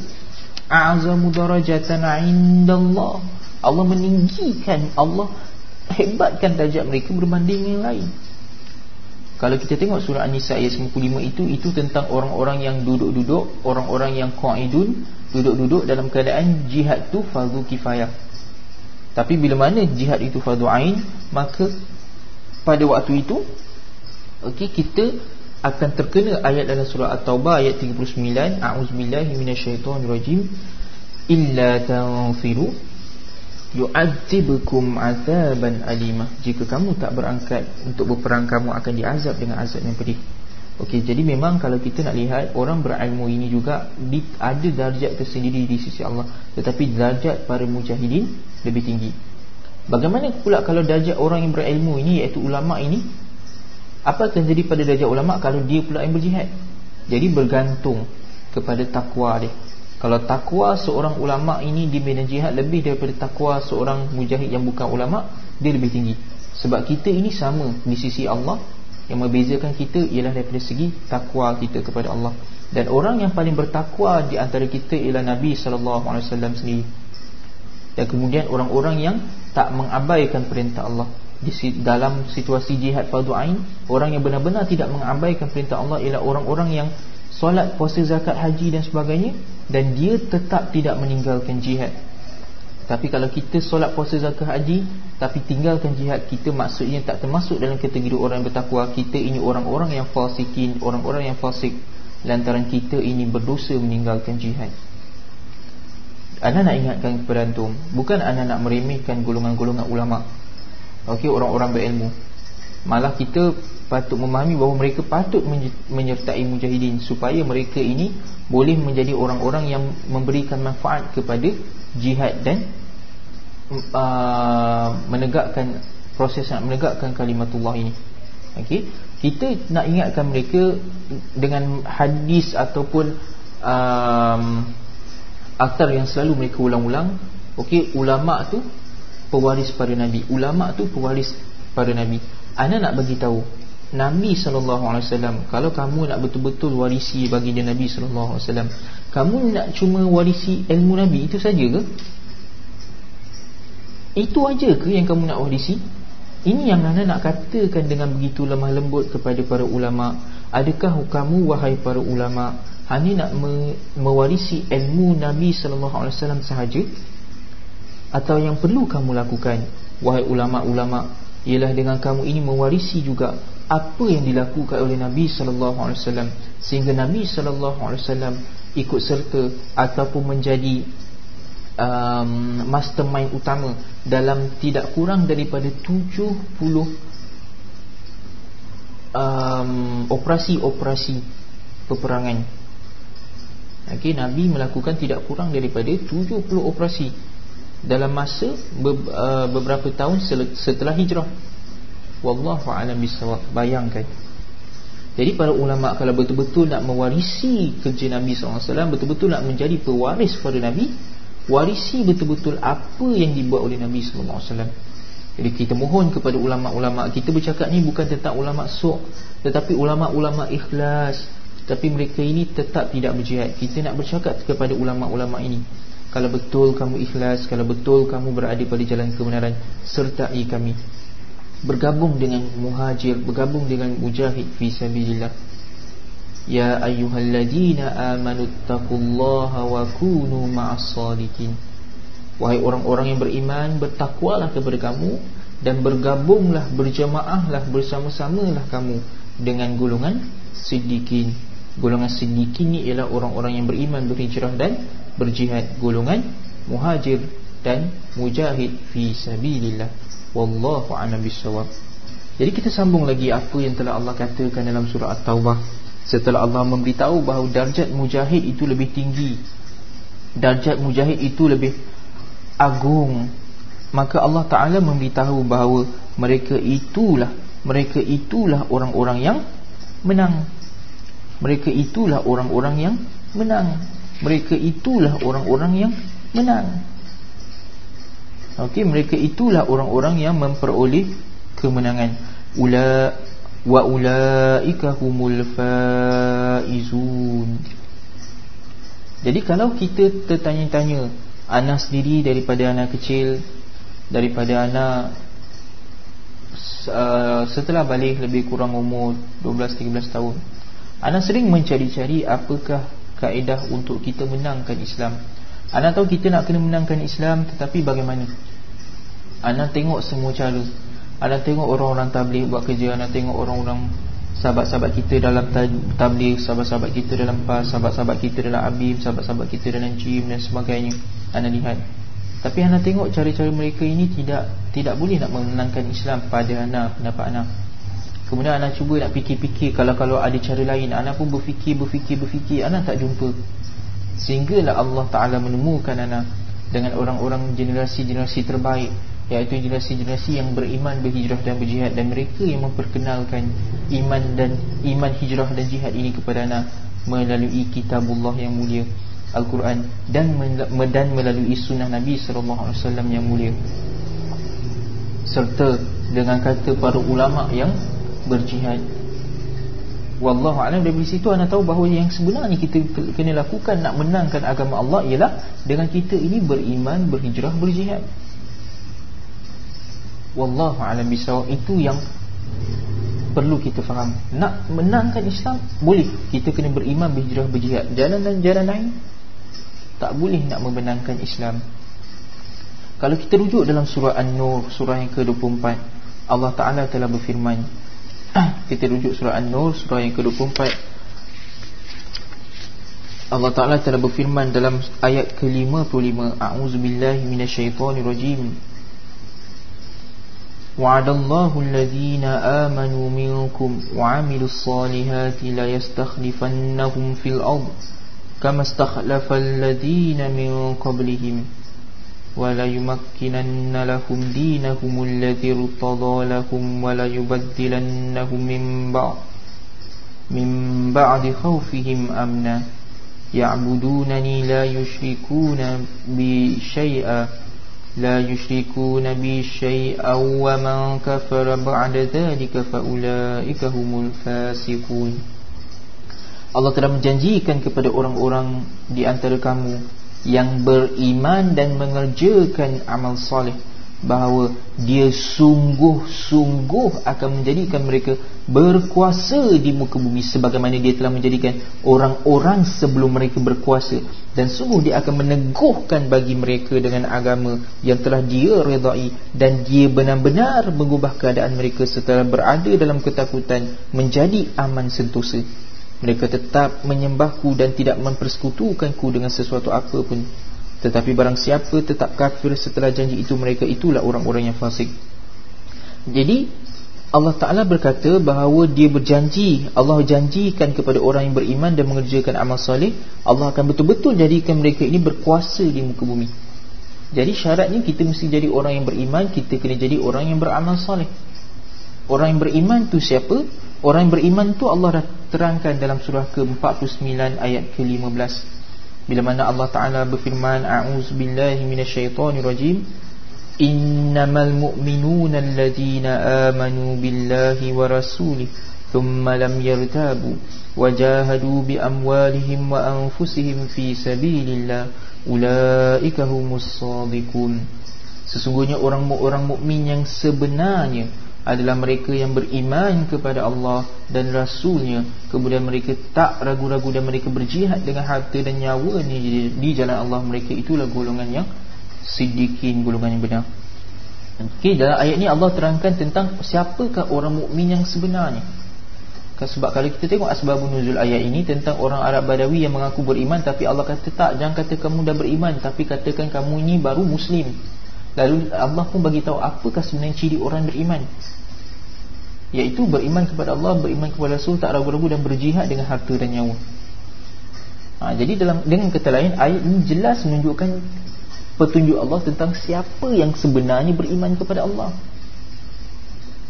A'zamu darajatan 'indallah. Allah meninggikan Allah hebatkan darjat mereka berbanding yang lain. Kalau kita tengok surah An-Nisa ayat 95 itu itu tentang orang-orang yang duduk-duduk orang-orang yang qaidun duduk-duduk dalam keadaan jihad tu fardu kifayah. Tapi bila mana jihad itu fardu ain maka pada waktu itu okey kita akan terkena ayat dalam surah At-Taubah ayat 39 a'udzubillahi minasyaitonirrajim illa tanfiru yu'adzibukum azaban alimah jika kamu tak berangkat untuk berperang kamu akan diazab dengan azab yang pedih. Okey jadi memang kalau kita nak lihat orang berilmu ini juga di, ada darjat tersendiri di sisi Allah. Tetapi darjat para mujahidin lebih tinggi. Bagaimana pula kalau darjat orang yang berilmu ini iaitu ulama ini apa akan jadi pada darjat ulama kalau dia pula yang berjihad? Jadi bergantung kepada takwa dia. Kalau takwa seorang ulama ini di medan jihad lebih daripada takwa seorang mujahid yang bukan ulama dia lebih tinggi. Sebab kita ini sama di sisi Allah. Yang membezakan kita ialah daripada segi takwa kita kepada Allah. Dan orang yang paling bertakwa di antara kita ialah Nabi sallallahu alaihi wasallam sendiri. Dan kemudian orang-orang yang tak mengabaikan perintah Allah dalam situasi jihad fardu ain orang yang benar-benar tidak mengabaikan perintah Allah ialah orang-orang yang solat puasa zakat haji dan sebagainya dan dia tetap tidak meninggalkan jihad. Tapi kalau kita solat puasa zakat haji tapi tinggalkan jihad kita maksudnya tak termasuk dalam kategori orang yang bertakwa. Kita ini orang-orang yang fasikin orang-orang yang fasik. Lantaran kita ini berdosa meninggalkan jihad. Anda nak ingatkan kepada antum Bukan anda nak meremehkan golongan-golongan ulama' Okey, orang-orang berilmu. Malah kita patut memahami bahawa mereka patut menyertai mujahidin Supaya mereka ini boleh menjadi orang-orang yang memberikan manfaat kepada jihad dan uh, Menegakkan proses nak menegakkan kalimatullah ini. Okey, kita nak ingatkan mereka dengan hadis ataupun um, aktar yang selalu mereka ulang-ulang. Okey ulama tu pewaris pada nabi. Ulama tu pewaris pada nabi. Ana nak bagi tahu nabi wasallam kalau kamu nak betul-betul warisi bagi dia nabi wasallam kamu nak cuma warisi ilmu nabi itu saja ke? Itu aja ke yang kamu nak warisi? Ini yang anda nak katakan dengan begitu lemah lembut kepada para ulama. Adakah kamu wahai para ulama hanya nak me mewarisi ilmu Nabi sallallahu alaihi wasallam sahaja atau yang perlu kamu lakukan? Wahai ulama-ulama ialah dengan kamu ini mewarisi juga apa yang dilakukan oleh Nabi sallallahu alaihi wasallam. Sehingga Nabi sallallahu alaihi wasallam ikut serta ataupun menjadi um, mastermind utama dalam tidak kurang daripada 70 um, operasi-operasi peperangan. Okay, Nabi melakukan tidak kurang daripada 70 operasi dalam masa uh, beberapa tahun setelah hijrah. Wallahu alam bisawab bayangkan. Jadi para ulama kalau betul-betul nak mewarisi kerja Nabi SAW betul-betul nak menjadi pewaris pada Nabi warisi betul-betul apa yang dibuat oleh Nabi SAW jadi kita mohon kepada ulama-ulama kita bercakap ni bukan tentang ulama sok tetapi ulama-ulama ikhlas. Tapi mereka ini tetap tidak berjihad. Kita nak bercakap kepada ulama-ulama ini Kalau betul kamu ikhlas Kalau betul kamu berada pada jalan kebenaran Sertai kami. Bergabung dengan muhajir Bergabung dengan mujahid Fi sabilillah. Ya ayyuhalladina amanuttakullaha Wa kunu ma'assalikin Wahai orang-orang yang beriman Bertakwalah kepada kamu Dan bergabunglah Berjamaahlah Bersama-samalah kamu Dengan golongan Siddiqin. Golongan siddiqin ni ialah orang-orang yang beriman berhijrah dan berjihad Golongan muhajir dan mujahid fi sabilillah. Wallahu a'lam bissawab. Jadi kita sambung lagi apa yang telah Allah katakan dalam surah At-Taubah. Setelah Allah memberitahu bahawa darjat mujahid itu lebih tinggi Darjat mujahid itu lebih agung Maka Allah Ta'ala memberitahu bahawa mereka itulah Mereka itulah orang-orang yang menang. Mereka itulah orang-orang yang menang Mereka itulah orang-orang yang menang. Okey, mereka itulah orang-orang yang memperoleh kemenangan. Ula wa ulaika humul faizun. Jadi kalau kita tertanya-tanya anak sendiri daripada anak kecil daripada anak uh, setelah balik lebih kurang umur 12 13 tahun anda sering mencari-cari apakah kaedah untuk kita menangkan Islam. Anda tahu kita nak kena menangkan Islam tetapi bagaimana? Anda tengok semua cara. Anda tengok orang-orang tabligh buat kerja Anda tengok orang-orang sahabat-sahabat kita dalam tabligh Sahabat-sahabat kita dalam PAS Sahabat-sahabat kita dalam ABIM Sahabat-sahabat kita dalam gym dan sebagainya. Anda lihat. Tapi anda tengok cara-cara mereka ini tidak tidak boleh nak menangkan Islam pada anda, pendapat anda Kemudian anak cuba nak fikir-fikir Kalau-kalau ada cara lain Anak pun berfikir, berfikir, berfikir Anak tak jumpa. Sehinggalah Allah Ta'ala menemukan anak Dengan orang-orang generasi-generasi terbaik Iaitu generasi-generasi yang beriman Berhijrah dan berjihad. Dan mereka yang memperkenalkan Iman dan iman hijrah dan jihad ini kepada anak melalui kitabullah yang mulia Al-Quran dan dan melalui sunnah Nabi sallallahu alaihi wasallam yang mulia. Serta dengan kata para ulama yang berjihad. Wallahu alam dari situ anda tahu bahawa yang sebenarnya kita kena lakukan nak menangkan agama Allah ialah dengan kita ini beriman berhijrah berjihad. Wallahu alam bisawab itu yang perlu kita faham. Nak menangkan Islam boleh. Kita kena beriman berhijrah berjihad. Jalan dan jalan lain tak boleh nak membenarkan Islam. Kalau kita rujuk dalam surah An-Nur surah yang ke-24 Allah Taala telah berfirman kita rujuk surah An-Nur surah yang ke-24 Allah Taala telah berfirman dalam ayat ke-55 a'udzubillahi minasyaitonirrajim وعد الله الذين آمنوا منكم وعملوا الصالحات ليستخلفنهم في الأرض كما استخلف الذين من قبلهم وليمكنن لهم دينهم الذي ارتضى لهم وليبدلنهم من بعد من بعد خوفهم أمنا يعبدونني لا يشركون بي شيئا لا يشركون بي شيئا ومن كفر بعد ذلك فأولئك هم الفاسقون Allah telah menjanjikan kepada orang-orang di antara kamu yang beriman dan mengerjakan amal soleh. Bahawa dia sungguh-sungguh akan menjadikan mereka berkuasa di muka bumi sebagaimana dia telah menjadikan orang-orang sebelum mereka berkuasa. Dan sungguh dia akan meneguhkan bagi mereka dengan agama yang telah dia redai dan dia benar-benar mengubah keadaan mereka setelah berada dalam ketakutan menjadi aman sentosa mereka tetap menyembahku dan tidak mempersekutukanku dengan sesuatu apa pun tetapi barang siapa tetap kafir setelah janji itu mereka itulah orang-orang yang fasik. Jadi Allah Ta'ala berkata bahawa dia berjanji Allah janjikan kepada orang yang beriman dan mengerjakan amal salih Allah akan betul-betul jadikan mereka ini berkuasa di muka bumi Jadi syaratnya kita mesti jadi orang yang beriman Kita kena jadi orang yang beramal salih Orang yang beriman tu siapa? Orang yang beriman tu Allah dah terangkan dalam surah ke-49 ayat ke-15 bila mana Allah Taala berfirman a'udzubillahi minasyaitonirrajim. Innamal mu'minuna alladzina amanu billahi wa rasulih thumma lam yartabu wajahadu bi amwalihim wa anfusihim fi sabilillah. Ulaika humus shadiqun sesungguhnya orang-orang mukmin yang sebenarnya adalah mereka yang beriman kepada Allah dan Rasulnya. Kemudian mereka tak ragu-ragu dan mereka berjihad dengan harta dan nyawa ni di jalan Allah. Mereka itulah golongan yang siddiqin golongan yang benar. Okay, dalam ayat ni Allah terangkan tentang siapakah orang mukmin yang sebenarnya. Kan sebab kalau kita tengok asbabun nuzul ayat ini tentang orang Arab Badawi yang mengaku beriman tapi Allah kata tak. Jangan kata kamu dah beriman tapi katakan kamu ini baru muslim Lalu Allah pun bagi tahu apakah sebenarnya ciri orang beriman? Iaitu beriman kepada Allah, beriman kepada Rasul Tak ragu-ragu dan berjihad dengan harta dan nyawa. Ha, Jadi dalam dengan kata lain Ayat ini jelas menunjukkan Petunjuk Allah tentang siapa yang sebenarnya beriman kepada Allah.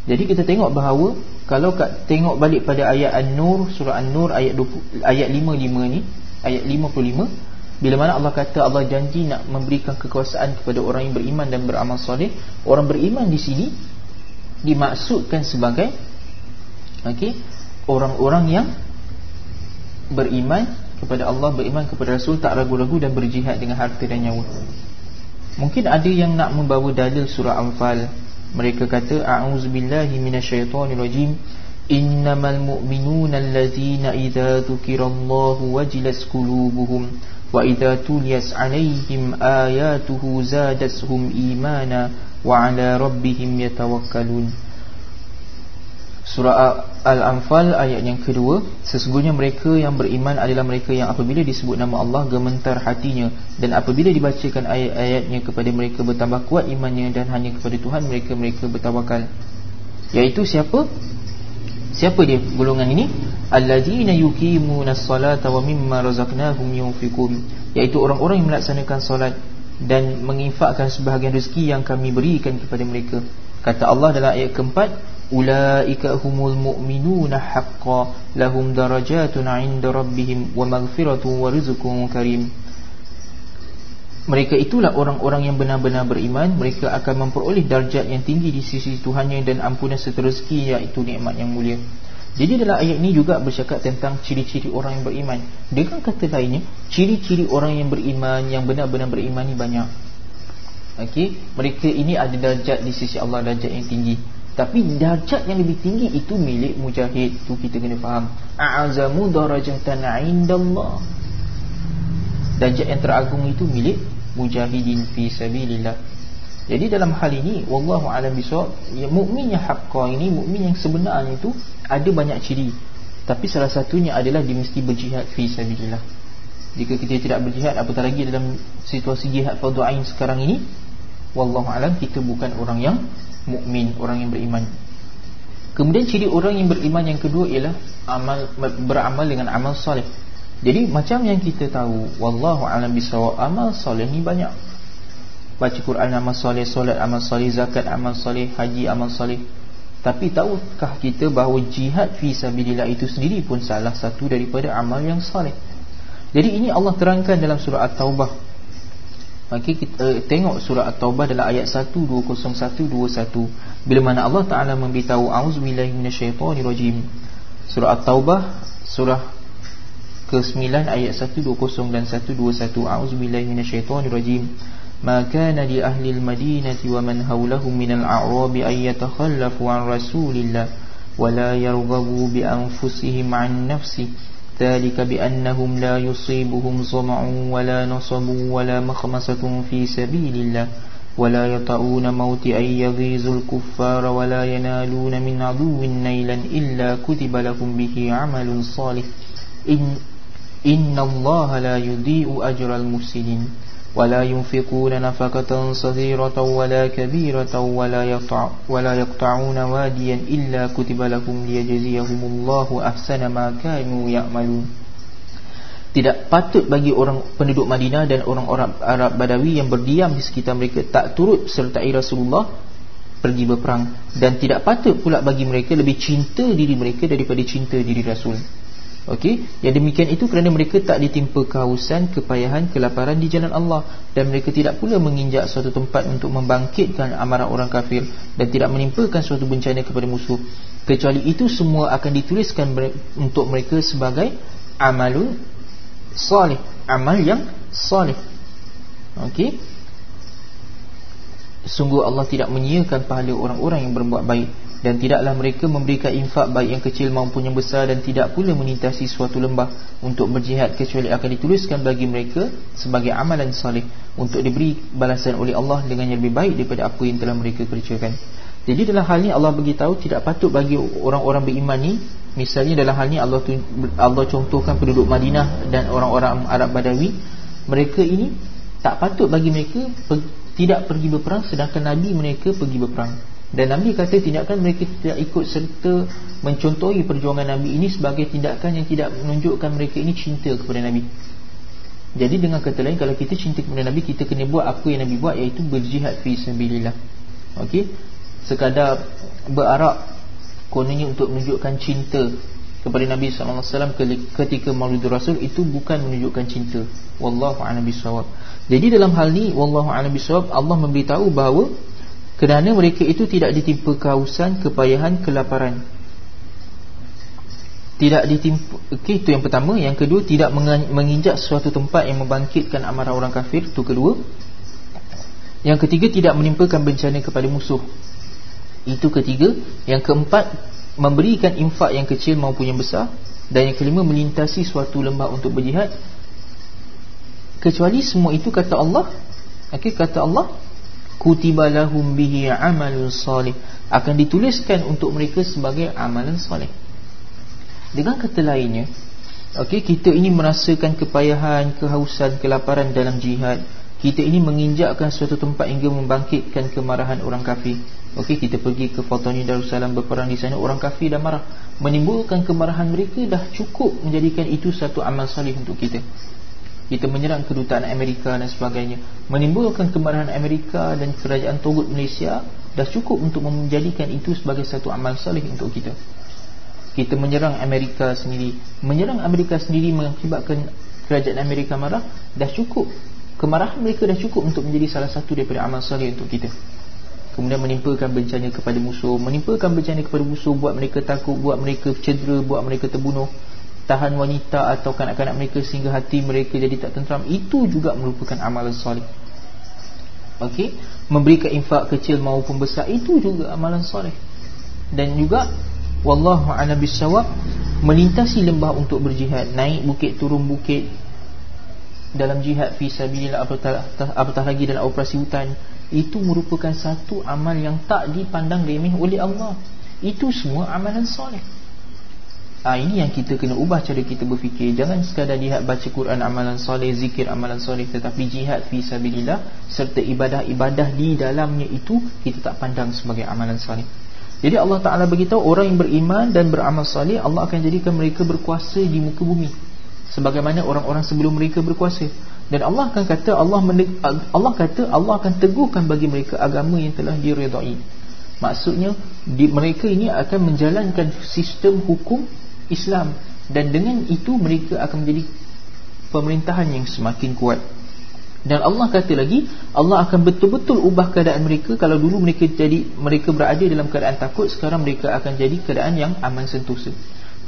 Jadi kita tengok bahawa Kalau kat, tengok balik pada ayat An-Nur Surah An-Nur ayat, 20, ayat 55 ni Ayat 55 bila mana Allah kata Allah janji nak memberikan kekuasaan kepada orang yang beriman dan beramal soleh Orang beriman di sini Dimaksudkan sebagai okay, Orang-orang yang Beriman kepada Allah Beriman kepada Rasul Tak ragu-ragu dan berjihad dengan harta dan nyawa. Mungkin ada yang nak membawa dalil surah Anfal. Mereka kata A'udzubillahi minasyaitonirrajim. Innamal mu'minuna allazina idha dhukirallahu wajilas kulubuhum وإذا تليت عليهم آياته زادتهم إيمانا وعلى ربهم يتوكلون Surah Al-Anfal ayat yang kedua Sesungguhnya mereka yang beriman adalah mereka yang apabila disebut nama Allah Gementar hatinya Dan apabila dibacakan ayat-ayatnya kepada mereka bertambah kuat imannya Dan hanya kepada Tuhan mereka mereka bertawakal Iaitu siapa? Siapa dia golongan ini? Alladzina yuqimuna as-salata wa mimma razaqnahum yunfiqun. Yaitu orang-orang yang melaksanakan solat dan menginfakkan sebahagian rezeki yang kami berikan kepada mereka. Kata Allah dalam ayat keempat, ulaika humul mu'minuna haqqan lahum darajatun 'inda rabbihim wa maghfiratun wa rizqun karim mereka itulah orang-orang yang benar-benar beriman. Mereka akan memperoleh darjat yang tinggi di sisi Tuhannya Dan ampunan rezeki iaitu nikmat yang mulia. Jadi dalam ayat ini juga bercakap tentang ciri-ciri orang yang beriman. Dengan kata lainnya Ciri-ciri orang yang beriman Yang benar-benar beriman ini banyak. Okay? Mereka ini ada darjat di sisi Allah Darjat yang tinggi. Tapi darjat yang lebih tinggi itu milik mujahid. Itu kita kena faham. A'azamu darajatan indallah. Darjat yang teragung itu milik mujahidin fi sabilillah. Jadi dalam hal ini wallahu alam bisawab ya mukmin yang hakka ini mukmin yang sebenarnya itu ada banyak ciri. Tapi salah satunya adalah dia mesti berjihad fi sabilillah. Jika kita tidak berjihad apatah lagi dalam situasi jihad fardhu ain sekarang ini wallahu alam kita bukan orang yang mukmin, orang yang beriman. Kemudian ciri orang yang beriman yang kedua ialah amal beramal dengan amal soleh. Jadi macam yang kita tahu wallahu alam bisawab amal soleh ni banyak. Baca Quran amal soleh, solat amal soleh, zakat amal soleh, haji amal soleh. Tapi tahukah kita bahawa jihad fi sabilillah itu sendiri pun salah satu daripada amal yang soleh. Jadi ini Allah terangkan dalam surah At-Taubah. Maka kita uh, tengok surah At-Taubah dalam ayat 12121 bila mana Allah Taala memberitahu auzubillahi minasyaitonirrajim. Surah At-Taubah surah ke-9 ayat 120 dan 121 A'udzubillahi minasyaitonirrajim Ma kana li ahli al-Madinati wa man hawlahum min al-a'rab ay yatakhallafu an Rasulillah wa la yarghabu bi anfusihim an nafsi. Dhalika bi annahum la yusibuhum zama'un wa la nasabun wa la makhmasatun fi sabilillah wa la yata'una mawti ay yaghizul kuffara wa la yanaluna min aduwwin nailan إن الله لا يضيء أجر المفسدين ولا ينفقون نفقة صغيرة ولا كبيرة ولا يقطع ولا يقطعون واديا إلا كتب لهم ليجزيهم الله أحسن ما كانوا يعملون Tidak patut bagi orang penduduk Madinah dan orang-orang Arab Badawi yang berdiam di sekitar mereka tak turut sertai Rasulullah pergi berperang dan tidak patut pula bagi mereka lebih cinta diri mereka daripada cinta diri Rasul. Okey, yang demikian itu kerana mereka tak ditimpa kehausan, kepayahan, kelaparan di jalan Allah dan mereka tidak pula menginjak suatu tempat untuk membangkitkan amarah orang kafir dan tidak menimpakan suatu bencana kepada musuh. Kecuali itu semua akan dituliskan untuk mereka sebagai amalun salih, amal yang salih. Okey. Sungguh Allah tidak menyia-nyiakan pahala orang-orang yang berbuat baik dan tidaklah mereka memberikan infak baik yang kecil maupun yang besar dan tidak pula menintasi suatu lembah untuk berjihad kecuali akan dituliskan bagi mereka sebagai amalan salih untuk diberi balasan oleh Allah dengan yang lebih baik daripada apa yang telah mereka kerjakan. Jadi dalam hal ini Allah beritahu tidak patut bagi orang-orang beriman ni misalnya dalam hal ini Allah Allah contohkan penduduk Madinah dan orang-orang Arab Badawi mereka ini tak patut bagi mereka tidak pergi berperang sedangkan Nabi mereka pergi berperang dan Nabi kata tindakan mereka tidak ikut serta mencontohi perjuangan Nabi ini sebagai tindakan yang tidak menunjukkan mereka ini cinta kepada Nabi. Jadi dengan kata lain kalau kita cinta kepada Nabi kita kena buat apa yang Nabi buat iaitu berjihad fi sabilillah. Okey. Sekadar berarak kononnya untuk menunjukkan cinta kepada Nabi sallallahu alaihi wasallam ketika Maulid Rasul itu bukan menunjukkan cinta. Wallahu a'lam bishawab. Jadi dalam hal ni wallahu a'lam bishawab Allah memberitahu bahawa kerana mereka itu tidak ditimpa kehausan, kepayahan, kelaparan. Tidak ditimpa okay, Itu yang pertama. Yang kedua Tidak menginjak suatu tempat yang membangkitkan amarah orang kafir Itu kedua. Yang ketiga Tidak menimpakan bencana kepada musuh. Itu ketiga. Yang keempat Memberikan infak yang kecil maupun yang besar. Dan yang kelima Melintasi suatu lembah untuk berjihad. Kecuali semua itu kata Allah okay, Kata Allah kutiba lahum bihi amalun salih. Akan dituliskan untuk mereka sebagai amalan salih. Dengan kata lainnya okey kita ini merasakan kepayahan kehausan kelaparan dalam jihad. Kita ini menginjakkan suatu tempat hingga membangkitkan kemarahan orang kafir. Okey kita pergi ke Fatani Darussalam berperang di sana orang kafir dah marah. Menimbulkan kemarahan mereka dah cukup menjadikan itu satu amal salih untuk kita kita menyerang kedutaan Amerika dan sebagainya. Menimbulkan kemarahan Amerika dan kerajaan Togut Malaysia dah cukup untuk menjadikan itu sebagai satu amal soleh untuk kita. Kita menyerang Amerika sendiri. Menyerang Amerika sendiri mengakibatkan kerajaan Amerika marah dah cukup. Kemarahan mereka dah cukup untuk menjadi salah satu daripada amal soleh untuk kita. Kemudian menimpakan bencana kepada musuh menimpakan bencana kepada musuh buat mereka takut buat mereka cedera buat mereka terbunuh tahan wanita atau kanak-kanak mereka sehingga hati mereka jadi tak tenteram itu juga merupakan amalan soleh. Okey memberikan infak kecil maupun besar itu juga amalan soleh. Dan juga wallahu a'lam bissawab melintasi lembah untuk berjihad. Naik bukit turun bukit dalam jihad fi sabilillah apatah, apatah lagi dalam operasi hutan. Itu merupakan satu amal yang tak dipandang remeh oleh Allah. Itu semua amalan soleh ha, Ini yang kita kena ubah cara kita berfikir. Jangan sekadar lihat baca Quran amalan soleh Zikir amalan soleh Tetapi jihad fi sabilillah Serta ibadah-ibadah di dalamnya itu Kita tak pandang sebagai amalan soleh. Jadi Allah Ta'ala beritahu Orang yang beriman dan beramal soleh Allah akan jadikan mereka berkuasa di muka bumi. Sebagaimana orang-orang sebelum mereka berkuasa. Dan Allah akan kata Allah Allah kata Allah akan teguhkan bagi mereka agama yang telah diredai. Maksudnya di, mereka ini akan menjalankan sistem hukum Islam. Dan dengan itu mereka akan menjadi pemerintahan yang semakin kuat. Dan Allah kata lagi Allah akan betul-betul ubah keadaan mereka. Kalau dulu mereka jadi mereka berada dalam keadaan takut sekarang mereka akan jadi keadaan yang aman sentosa.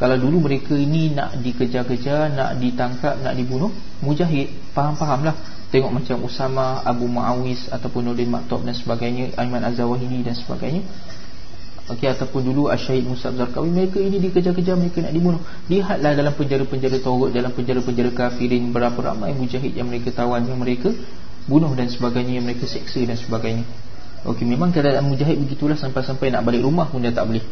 Kalau dulu mereka ini nak dikejar-kejar nak ditangkap nak dibunuh mujahid. Faham-fahamlah. Tengok macam Usama Abu Muawiz ataupun Nurdin Maktob dan sebagainya Aiman Azawahini dan sebagainya Okey ataupun dulu Asyid Musa Zarqawi mereka ini dikejar-kejar mereka nak dibunuh. Lihatlah dalam penjara-penjara Taurat dalam penjara-penjara kafirin berapa ramai mujahid yang mereka tawan yang mereka bunuh dan sebagainya yang mereka seksa dan sebagainya. Okey memang keadaan mujahid begitulah sampai-sampai nak balik rumah pun dia tak boleh.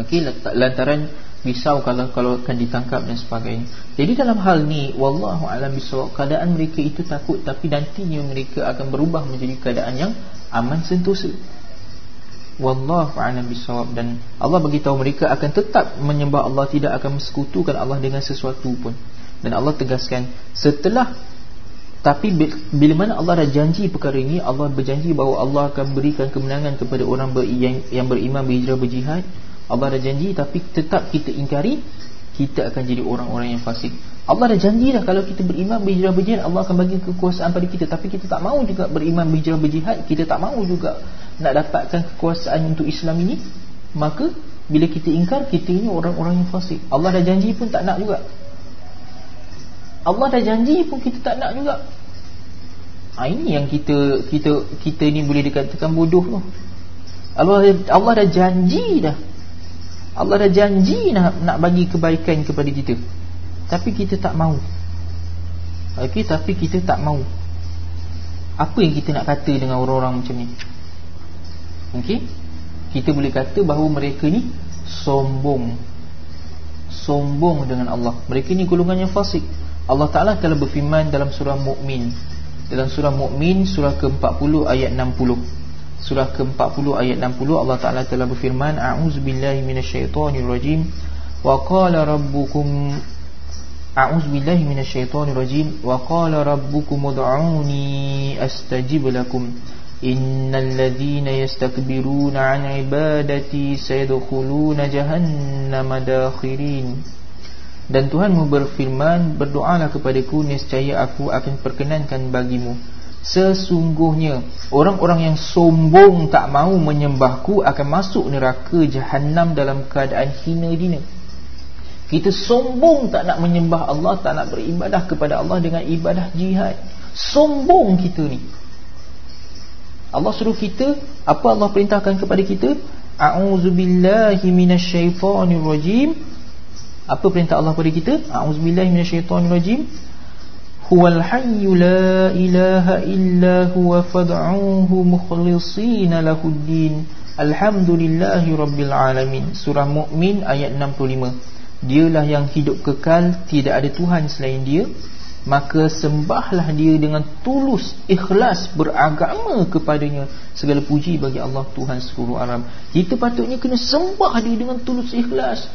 Okey lantaran risau kalau kalau akan ditangkap dan sebagainya. Jadi dalam hal ni wallahu alam bisawab keadaan mereka itu takut tapi nantinya mereka akan berubah menjadi keadaan yang aman sentosa wallahu a'lam bisawab dan Allah bagi tahu mereka akan tetap menyembah Allah tidak akan mensekutukan Allah dengan sesuatu pun. Dan Allah tegaskan setelah tapi bila mana Allah dah janji perkara ini Allah berjanji bahawa Allah akan berikan kemenangan kepada orang ber, yang, yang beriman berhijrah berjihad. Allah dah janji tapi tetap kita ingkari kita akan jadi orang-orang yang fasik. Allah dah janji dah kalau kita beriman berhijrah berjihad Allah akan bagi kekuasaan pada kita. Tapi kita tak mau juga beriman berhijrah berjihad kita tak mau juga nak dapatkan kekuasaan untuk Islam ini maka bila kita ingkar kita ini orang-orang yang fasik. Allah dah janji pun tak nak juga. Allah dah janji pun kita tak nak juga. Ha, ini yang kita kita kita ni boleh dikatakan bodoh tu. Allah Allah dah janji dah. Allah dah janji nak nak bagi kebaikan kepada kita. Tapi kita tak mau. Okey tapi kita tak mau. Apa yang kita nak kata dengan orang-orang macam ni Okey. Kita boleh kata bahawa mereka ni sombong. Sombong dengan Allah. Mereka ni golongan yang fasik. Allah Taala telah berfirman dalam surah Mukmin. Dalam surah Mukmin surah ke-40 ayat 60. Surah ke-40 ayat 60 Allah Taala telah berfirman a'udzubillahi minasyaitonirrajim wa qala rabbukum a'udzubillahi minasyaitonirrajim wa qala rabbukum ud'uni astajib lakum Innal ladhina yastakbiruna an ibadati sayadkhuluna jahannama dakhirin Dan Tuhanmu berfirman berdoalah kepadaku nescaya aku akan perkenankan bagimu. Sesungguhnya orang-orang yang sombong tak mau menyembahku akan masuk neraka jahannam dalam keadaan hina dina Kita sombong tak nak menyembah Allah tak nak beribadah kepada Allah dengan ibadah jihad. Sombong kita ni Allah suruh kita apa Allah perintahkan kepada kita? A'udzubillahi minasyaitonirrajim. Apa perintah Allah kepada kita? A'udzubillahi minasyaitonirrajim. Huwal hayyu la ilaha illa huwa fad'uhu mukhlishina lahuddin. Alhamdulillahi rabbil alamin. Surah mukmin ayat 65 dialah yang hidup kekal tidak ada tuhan selain dia maka sembahlah dia dengan tulus ikhlas beragama kepadanya. Segala puji bagi Allah Tuhan seluruh alam. Kita patutnya kena sembah dia dengan tulus ikhlas.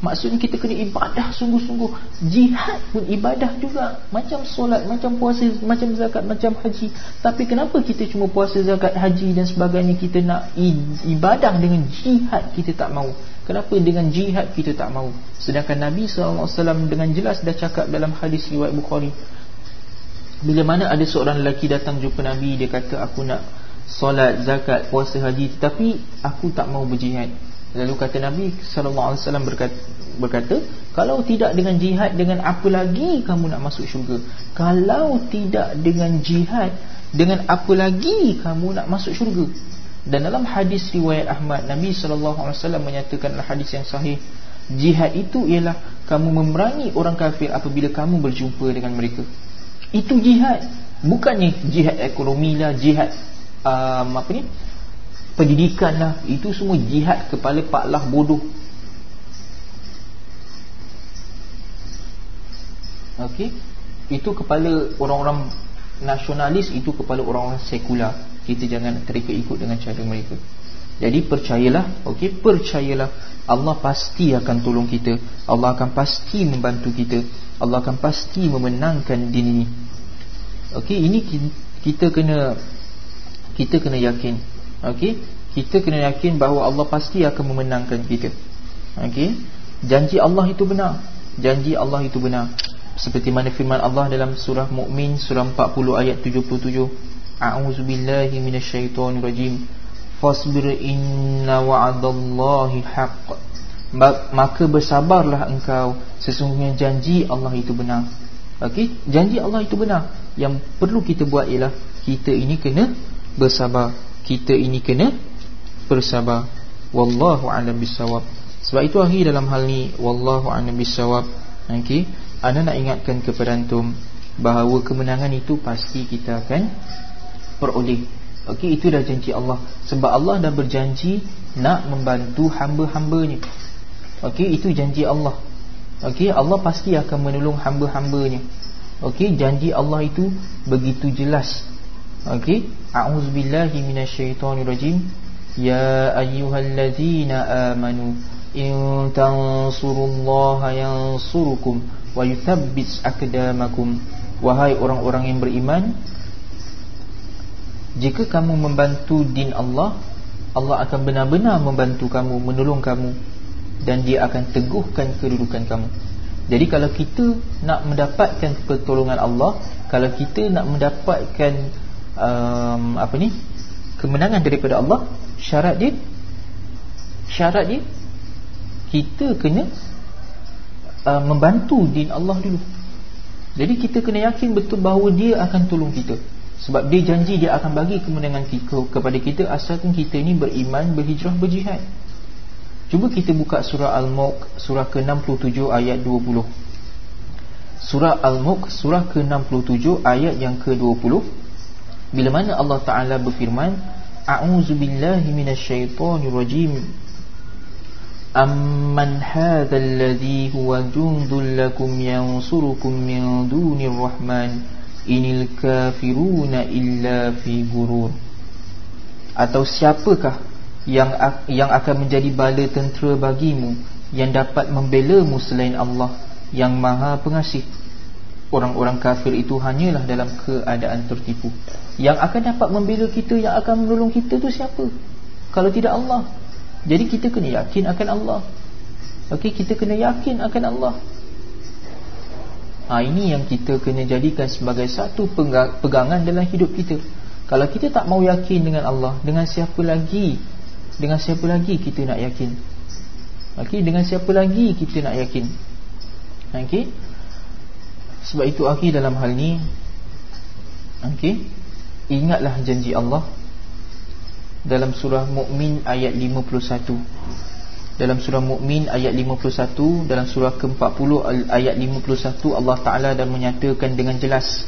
Maksudnya kita kena ibadah sungguh-sungguh. Jihad pun ibadah juga. Macam solat, macam puasa, macam zakat, macam haji. Tapi kenapa kita cuma puasa zakat, haji dan sebagainya? Kita nak ibadah dengan jihad kita tak mau Kenapa dengan jihad kita tak mau Sedangkan Nabi SAW dengan jelas dah cakap dalam hadis riwayat Bukhari Bila mana ada seorang lelaki datang jumpa Nabi Dia kata aku nak solat, zakat, puasa, haji Tetapi aku tak mau berjihad Lalu kata Nabi wasallam berkata, berkata, kalau tidak dengan jihad dengan apa lagi kamu nak masuk syurga? Kalau tidak dengan jihad dengan apa lagi kamu nak masuk syurga? Dan dalam hadis riwayat Ahmad, Nabi wasallam menyatakan hadis yang sahih, jihad itu ialah kamu memerangi orang kafir apabila kamu berjumpa dengan mereka. Itu jihad. Bukannya jihad ekonomi lah, jihad um, apa ni? pendidikan lah itu semua jihad kepala pak lah bodoh ok itu kepala orang-orang nasionalis itu kepala orang-orang sekular kita jangan terika ikut dengan cara mereka jadi percayalah ok percayalah Allah pasti akan tolong kita Allah akan pasti membantu kita Allah akan pasti memenangkan din ini ok ini kita kena kita kena yakin Okey, kita kena yakin bahawa Allah pasti akan memenangkan kita. Okey, janji Allah itu benar. Janji Allah itu benar. Seperti mana firman Allah dalam surah Mukmin surah 40 ayat 77. A'udzu billahi minasyaitonir rajim. Fasbir inna wa'dallahi haqq. Maka bersabarlah engkau sesungguhnya janji Allah itu benar. Okey, janji Allah itu benar. Yang perlu kita buat ialah kita ini kena bersabar kita ini kena bersabar wallahu a'lam bisawab sebab itu akhir dalam hal ni wallahu a'lam bisawab okey anda nak ingatkan kepada antum bahawa kemenangan itu pasti kita akan peroleh okey itu dah janji Allah. Sebab Allah dah berjanji nak membantu hamba-hambanya. Okey itu janji Allah. Okey Allah pasti akan menolong hamba-hambanya. Okey janji Allah itu begitu jelas. Okey, a'udzubillahi minasyaitonirrajim. Ya ayyuhallazina amanu in tansurullaha yansurukum wa yuthabbit aqdamakum. Wahai orang-orang yang beriman, jika kamu membantu din Allah, Allah akan benar-benar membantu kamu, menolong kamu dan dia akan teguhkan kedudukan kamu. Jadi kalau kita nak mendapatkan pertolongan Allah, kalau kita nak mendapatkan um, apa ni kemenangan daripada Allah syarat dia syarat dia kita kena uh, membantu din Allah dulu jadi kita kena yakin betul bahawa dia akan tolong kita sebab dia janji dia akan bagi kemenangan kita, kepada kita asalkan kita ini beriman berhijrah berjihad. Cuba kita buka surah Al-Mulk surah ke-67 ayat 20 surah Al-Mulk surah ke-67 ayat yang ke-20 bila mana Allah Taala berfirman a'udzu billahi minasyaitonir rajim amman hadzal ladzi huwa jundul lakum yansurukum min dunir rahman inil kafiruna illa fi gurur. Atau siapakah yang yang akan menjadi bala tentera bagimu yang dapat membela mu selain Allah yang maha pengasih? Orang-orang kafir itu hanyalah dalam keadaan tertipu. Yang akan dapat membela kita yang akan menolong kita tu siapa? Kalau tidak Allah. Jadi kita kena yakin akan Allah. Okey kita kena yakin akan Allah ha, ini yang kita kena jadikan sebagai satu pegangan dalam hidup kita. Kalau kita tak mau yakin dengan Allah dengan siapa lagi dengan siapa lagi kita nak yakin? Okey dengan siapa lagi kita nak yakin? Okey. Sebab itu akhir dalam hal ni okay, Ingatlah janji Allah Dalam surah Mu'min ayat 51 Dalam surah Mu'min ayat 51 Dalam surah ke-40 ayat 51 Allah Ta'ala dah menyatakan dengan jelas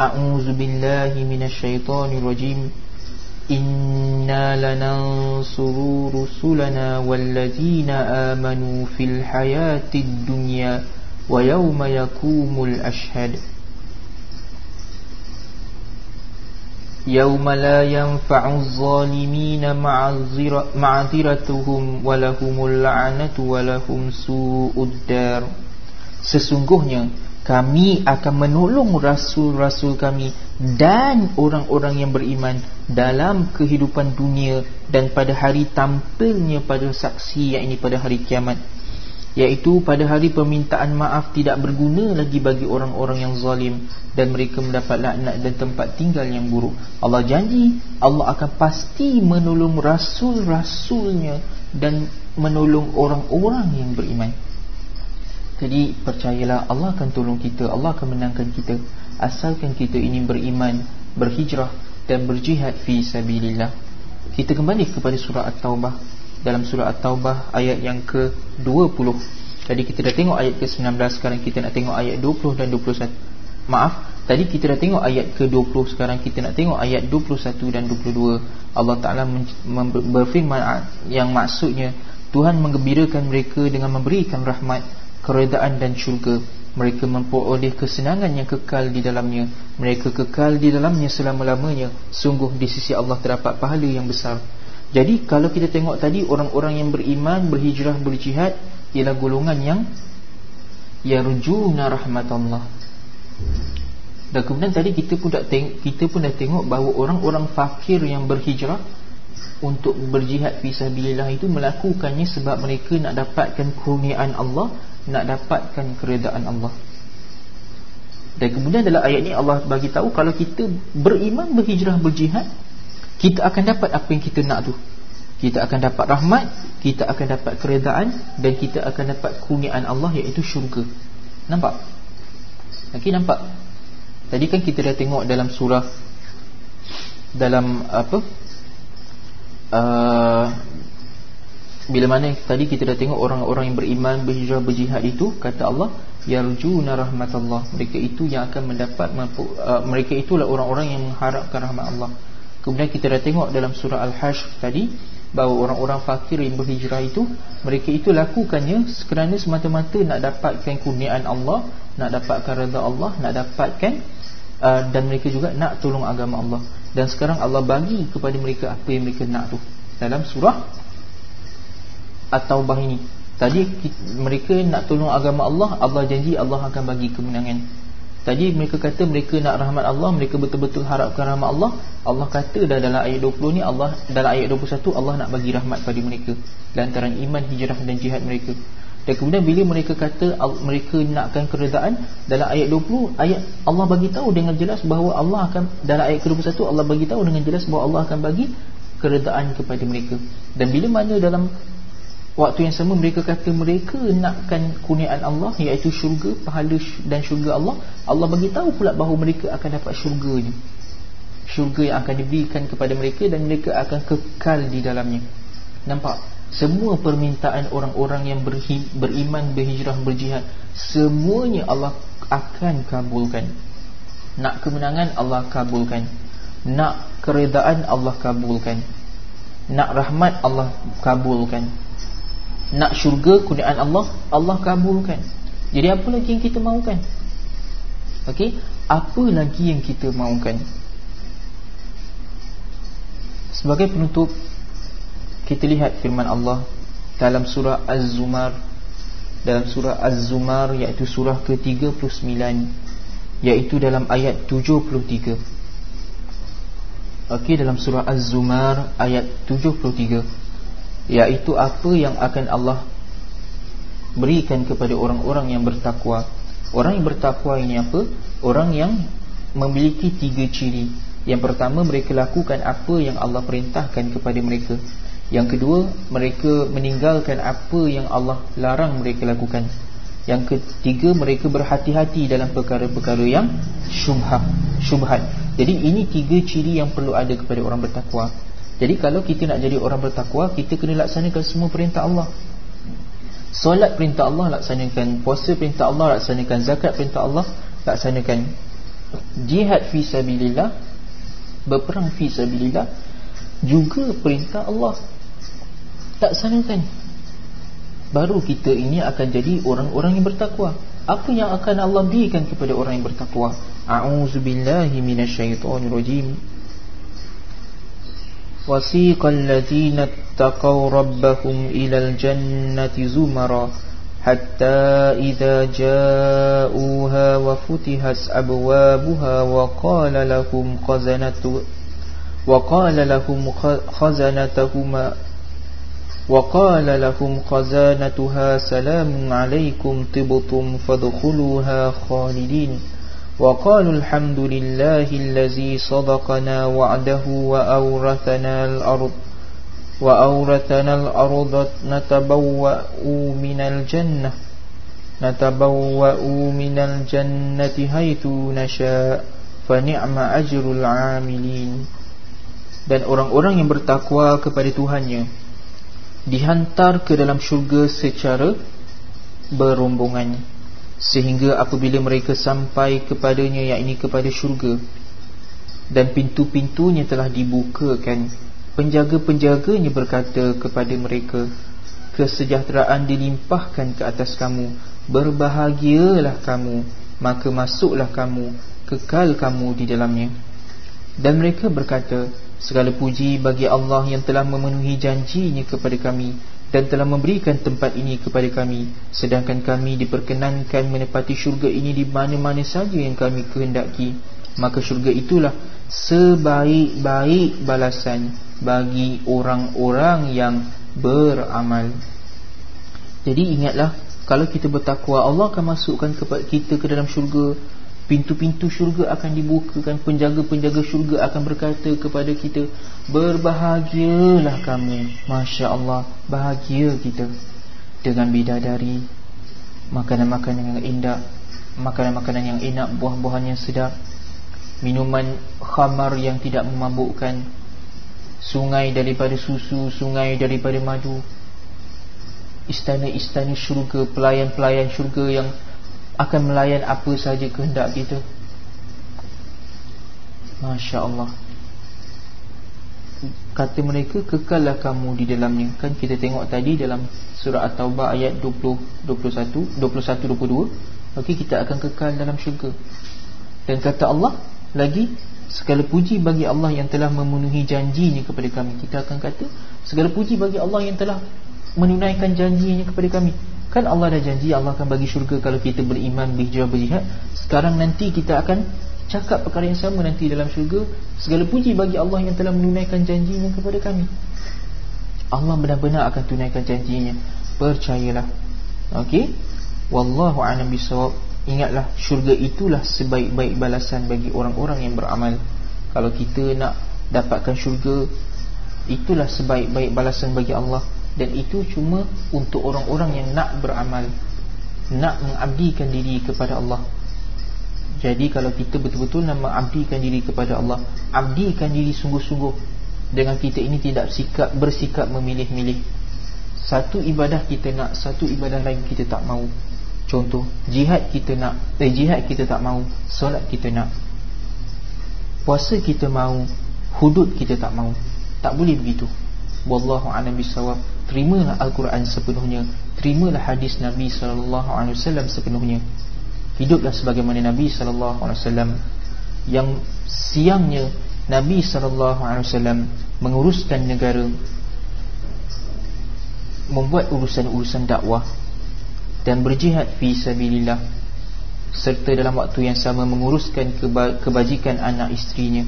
A'udzu billahi minasyaitonir rajim Inna lanansuru rusulana walladzina amanu fil hayatid dunya wa yawma yakumul ashhad يوم لا ينفع الظالمين معذرتهم ولهم اللعنة ولهم سوء الدار Sesungguhnya kami akan menolong rasul-rasul kami dan orang-orang yang beriman dalam kehidupan dunia dan pada hari tampilnya pada saksi yang ini pada hari kiamat Iaitu pada hari permintaan maaf tidak berguna lagi bagi orang-orang yang zalim Dan mereka mendapat laknat dan tempat tinggal yang buruk. Allah janji Allah akan pasti menolong rasul-rasulnya Dan menolong orang-orang yang beriman. Jadi percayalah Allah akan tolong kita Allah akan menangkan kita. Asalkan kita ini beriman, berhijrah dan berjihad fi sabilillah. Kita kembali kepada surah At-Taubah dalam surah At-Taubah ayat yang ke-20. Tadi kita dah tengok ayat ke-19, sekarang kita nak tengok ayat 20 dan 21. Maaf, tadi kita dah tengok ayat ke-20, sekarang kita nak tengok ayat 21 dan 22. Allah Taala berfirman yang maksudnya Tuhan menggembirakan mereka dengan memberikan rahmat, keredaan dan syurga. Mereka memperoleh kesenangan yang kekal di dalamnya Mereka kekal di dalamnya selama-lamanya Sungguh di sisi Allah terdapat pahala yang besar jadi kalau kita tengok tadi orang-orang yang beriman, berhijrah, berjihad ialah golongan yang yarjuna rahmatullah. Dan kemudian tadi kita pun dah tengok, kita pun dah tengok bahawa orang-orang fakir yang berhijrah untuk berjihad fi sabilillah itu melakukannya sebab mereka nak dapatkan kurniaan Allah, nak dapatkan keredaan Allah. Dan kemudian dalam ayat ini Allah bagi tahu kalau kita beriman, berhijrah, berjihad kita akan dapat apa yang kita nak tu. Kita akan dapat rahmat kita akan dapat keredaan dan kita akan dapat kurniaan Allah iaitu syurga. Nampak? Okey nampak? Tadi kan kita dah tengok dalam surah dalam apa? Uh, bila mana tadi kita dah tengok orang-orang yang beriman berhijrah berjihad itu kata Allah yarjuna rahmatullah mereka itu yang akan mendapat uh, mereka itulah orang-orang yang mengharapkan rahmat Allah Kemudian kita dah tengok dalam surah Al-Hashr tadi bahawa orang-orang fakir yang berhijrah itu mereka itu lakukannya kerana semata-mata nak dapatkan kurniaan Allah, nak dapatkan redha Allah, nak dapatkan uh, dan mereka juga nak tolong agama Allah. Dan sekarang Allah bagi kepada mereka apa yang mereka nak tu dalam surah At-Taubah ini. Tadi mereka nak tolong agama Allah, Allah janji Allah akan bagi kemenangan. Tadi mereka kata mereka nak rahmat Allah Mereka betul-betul harapkan rahmat Allah. Allah kata dah dalam ayat 20 ni Allah Dalam ayat 21 Allah nak bagi rahmat pada mereka. Lantaran iman, hijrah dan jihad mereka. Dan kemudian bila mereka kata Mereka nakkan keredaan Dalam ayat 20 ayat Allah bagi tahu dengan jelas bahawa Allah akan Dalam ayat ke-21 Allah bagi tahu dengan jelas bahawa Allah akan bagi Keredaan kepada mereka. Dan bila mana dalam Waktu yang sama mereka kata mereka nakkan kurniaan Allah iaitu syurga, pahala dan syurga Allah. Allah bagi tahu pula bahawa mereka akan dapat syurga ni. Syurga yang akan diberikan kepada mereka dan mereka akan kekal di dalamnya. Nampak? Semua permintaan orang-orang yang beriman, berhijrah, berjihad, semuanya Allah akan kabulkan. Nak kemenangan Allah kabulkan. Nak keredaan Allah kabulkan. Nak rahmat Allah kabulkan nak syurga kurniaan Allah Allah kabulkan. Jadi apa lagi yang kita mahukan? Okey apa lagi yang kita mahukan? Sebagai penutup kita lihat firman Allah dalam surah Az-Zumar dalam surah Az-Zumar iaitu surah ke-39 iaitu dalam ayat 73 okey dalam surah Az-Zumar ayat 73 Iaitu apa yang akan Allah Berikan kepada orang-orang yang bertakwa. Orang yang bertakwa ini apa? Orang yang memiliki tiga ciri. Yang pertama mereka lakukan apa yang Allah perintahkan kepada mereka. Yang kedua mereka meninggalkan apa yang Allah larang mereka lakukan. Yang ketiga mereka berhati-hati dalam perkara-perkara yang syubhat. Jadi ini tiga ciri yang perlu ada kepada orang bertakwa jadi kalau kita nak jadi orang bertakwa Kita kena laksanakan semua perintah Allah. Solat perintah Allah laksanakan Puasa perintah Allah laksanakan Zakat perintah Allah laksanakan Jihad fi sabilillah Berperang fi sabilillah Juga perintah Allah. Laksanakan Baru kita ini akan jadi orang-orang yang bertakwa. Apa yang akan Allah berikan kepada orang yang bertakwa? A'udzubillahi minasyaitonirrajim وسيق الذين اتقوا ربهم إلى الجنة زمرا حتى إذا جاءوها وفتحت أبوابها وقال لهم خزنة وقال لهم خزنتهما وقال لهم خزانتها سلام عليكم طبتم فادخلوها خالدين. وقالوا الحمد لله الذي صدقنا وعده وأورثنا الأرض وأورثنا الأرض نتبوأ من الجنة نتبوأ من الجنة حيث نشاء فنعم أجر العاملين dan orang-orang yang bertakwa kepada Tuhannya dihantar ke dalam syurga secara berombongan sehingga apabila mereka sampai kepadanya yakni kepada syurga dan pintu-pintunya telah dibukakan penjaga-penjaganya berkata kepada mereka kesejahteraan dilimpahkan ke atas kamu. Berbahagialah kamu. Maka masuklah kamu kekal kamu di dalamnya. Dan mereka berkata segala puji bagi Allah yang telah memenuhi janjinya kepada kami dan telah memberikan tempat ini kepada kami. Sedangkan kami diperkenankan menepati syurga ini di mana-mana saja yang kami kehendaki. Maka syurga itulah sebaik-baik balasan bagi orang-orang yang beramal. Jadi ingatlah kalau kita bertakwa Allah akan masukkan kita ke dalam syurga Pintu-pintu syurga akan dibukakan Penjaga-penjaga syurga akan berkata kepada kita Berbahagialah kamu Masya Allah Bahagia kita Dengan bidadari Makanan-makanan yang indah Makanan-makanan yang enak Buah-buahan yang sedap Minuman khamar yang tidak memabukkan Sungai daripada susu Sungai daripada madu Istana-istana syurga Pelayan-pelayan syurga yang akan melayan apa saja kehendak kita. Masya Allah Kata mereka kekallah kamu di dalamnya. Kan kita tengok tadi dalam surah At-Taubah ayat 20, 21 21-22 Okey kita akan kekal dalam syurga. Dan kata Allah lagi Segala puji bagi Allah yang telah memenuhi janjinya kepada kami. Kita akan kata Segala puji bagi Allah yang telah menunaikan janjinya kepada kami Kan Allah dah janji Allah akan bagi syurga kalau kita beriman berhijrah berjihad. Sekarang nanti kita akan cakap perkara yang sama nanti dalam syurga. Segala puji bagi Allah yang telah menunaikan janjinya kepada kami. Allah benar-benar akan tunaikan janjinya. Percayalah. Okey. Wallahu a'lam bishawab. Ingatlah syurga itulah sebaik-baik balasan bagi orang-orang yang beramal. Kalau kita nak dapatkan syurga itulah sebaik-baik balasan bagi Allah dan itu cuma untuk orang-orang yang nak beramal nak mengabdikan diri kepada Allah. Jadi kalau kita betul-betul nak mengabdikan diri kepada Allah abdikan diri sungguh-sungguh. Dengan kita ini tidak bersikap, bersikap memilih-milih. Satu ibadah kita nak satu ibadah lain kita tak mau contoh jihad kita nak eh jihad kita tak mau solat kita nak. Puasa kita mau hudud kita tak mau tak boleh begitu. Wallahu a'lam terimalah Al-Quran sepenuhnya terimalah hadis Nabi sallallahu alaihi wasallam sepenuhnya. Hiduplah sebagaimana Nabi sallallahu alaihi wasallam. Yang siangnya Nabi sallallahu alaihi wasallam menguruskan negara membuat urusan-urusan dakwah dan berjihad fi sabilillah serta dalam waktu yang sama menguruskan kebajikan anak istrinya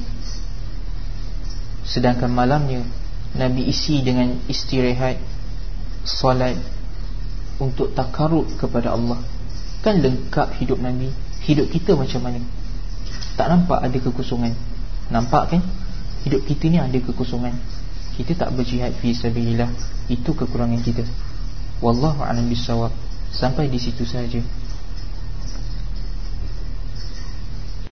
sedangkan malamnya Nabi isi dengan istirahat Salat Untuk takarut kepada Allah. Kan lengkap hidup Nabi. Hidup kita macam mana? Tak nampak ada kekosongan. Nampak kan? Hidup kita ni ada kekosongan. Kita tak berjihad fi sabilillah. Itu kekurangan kita. Wallahu a'lam bisawab Sampai di situ saja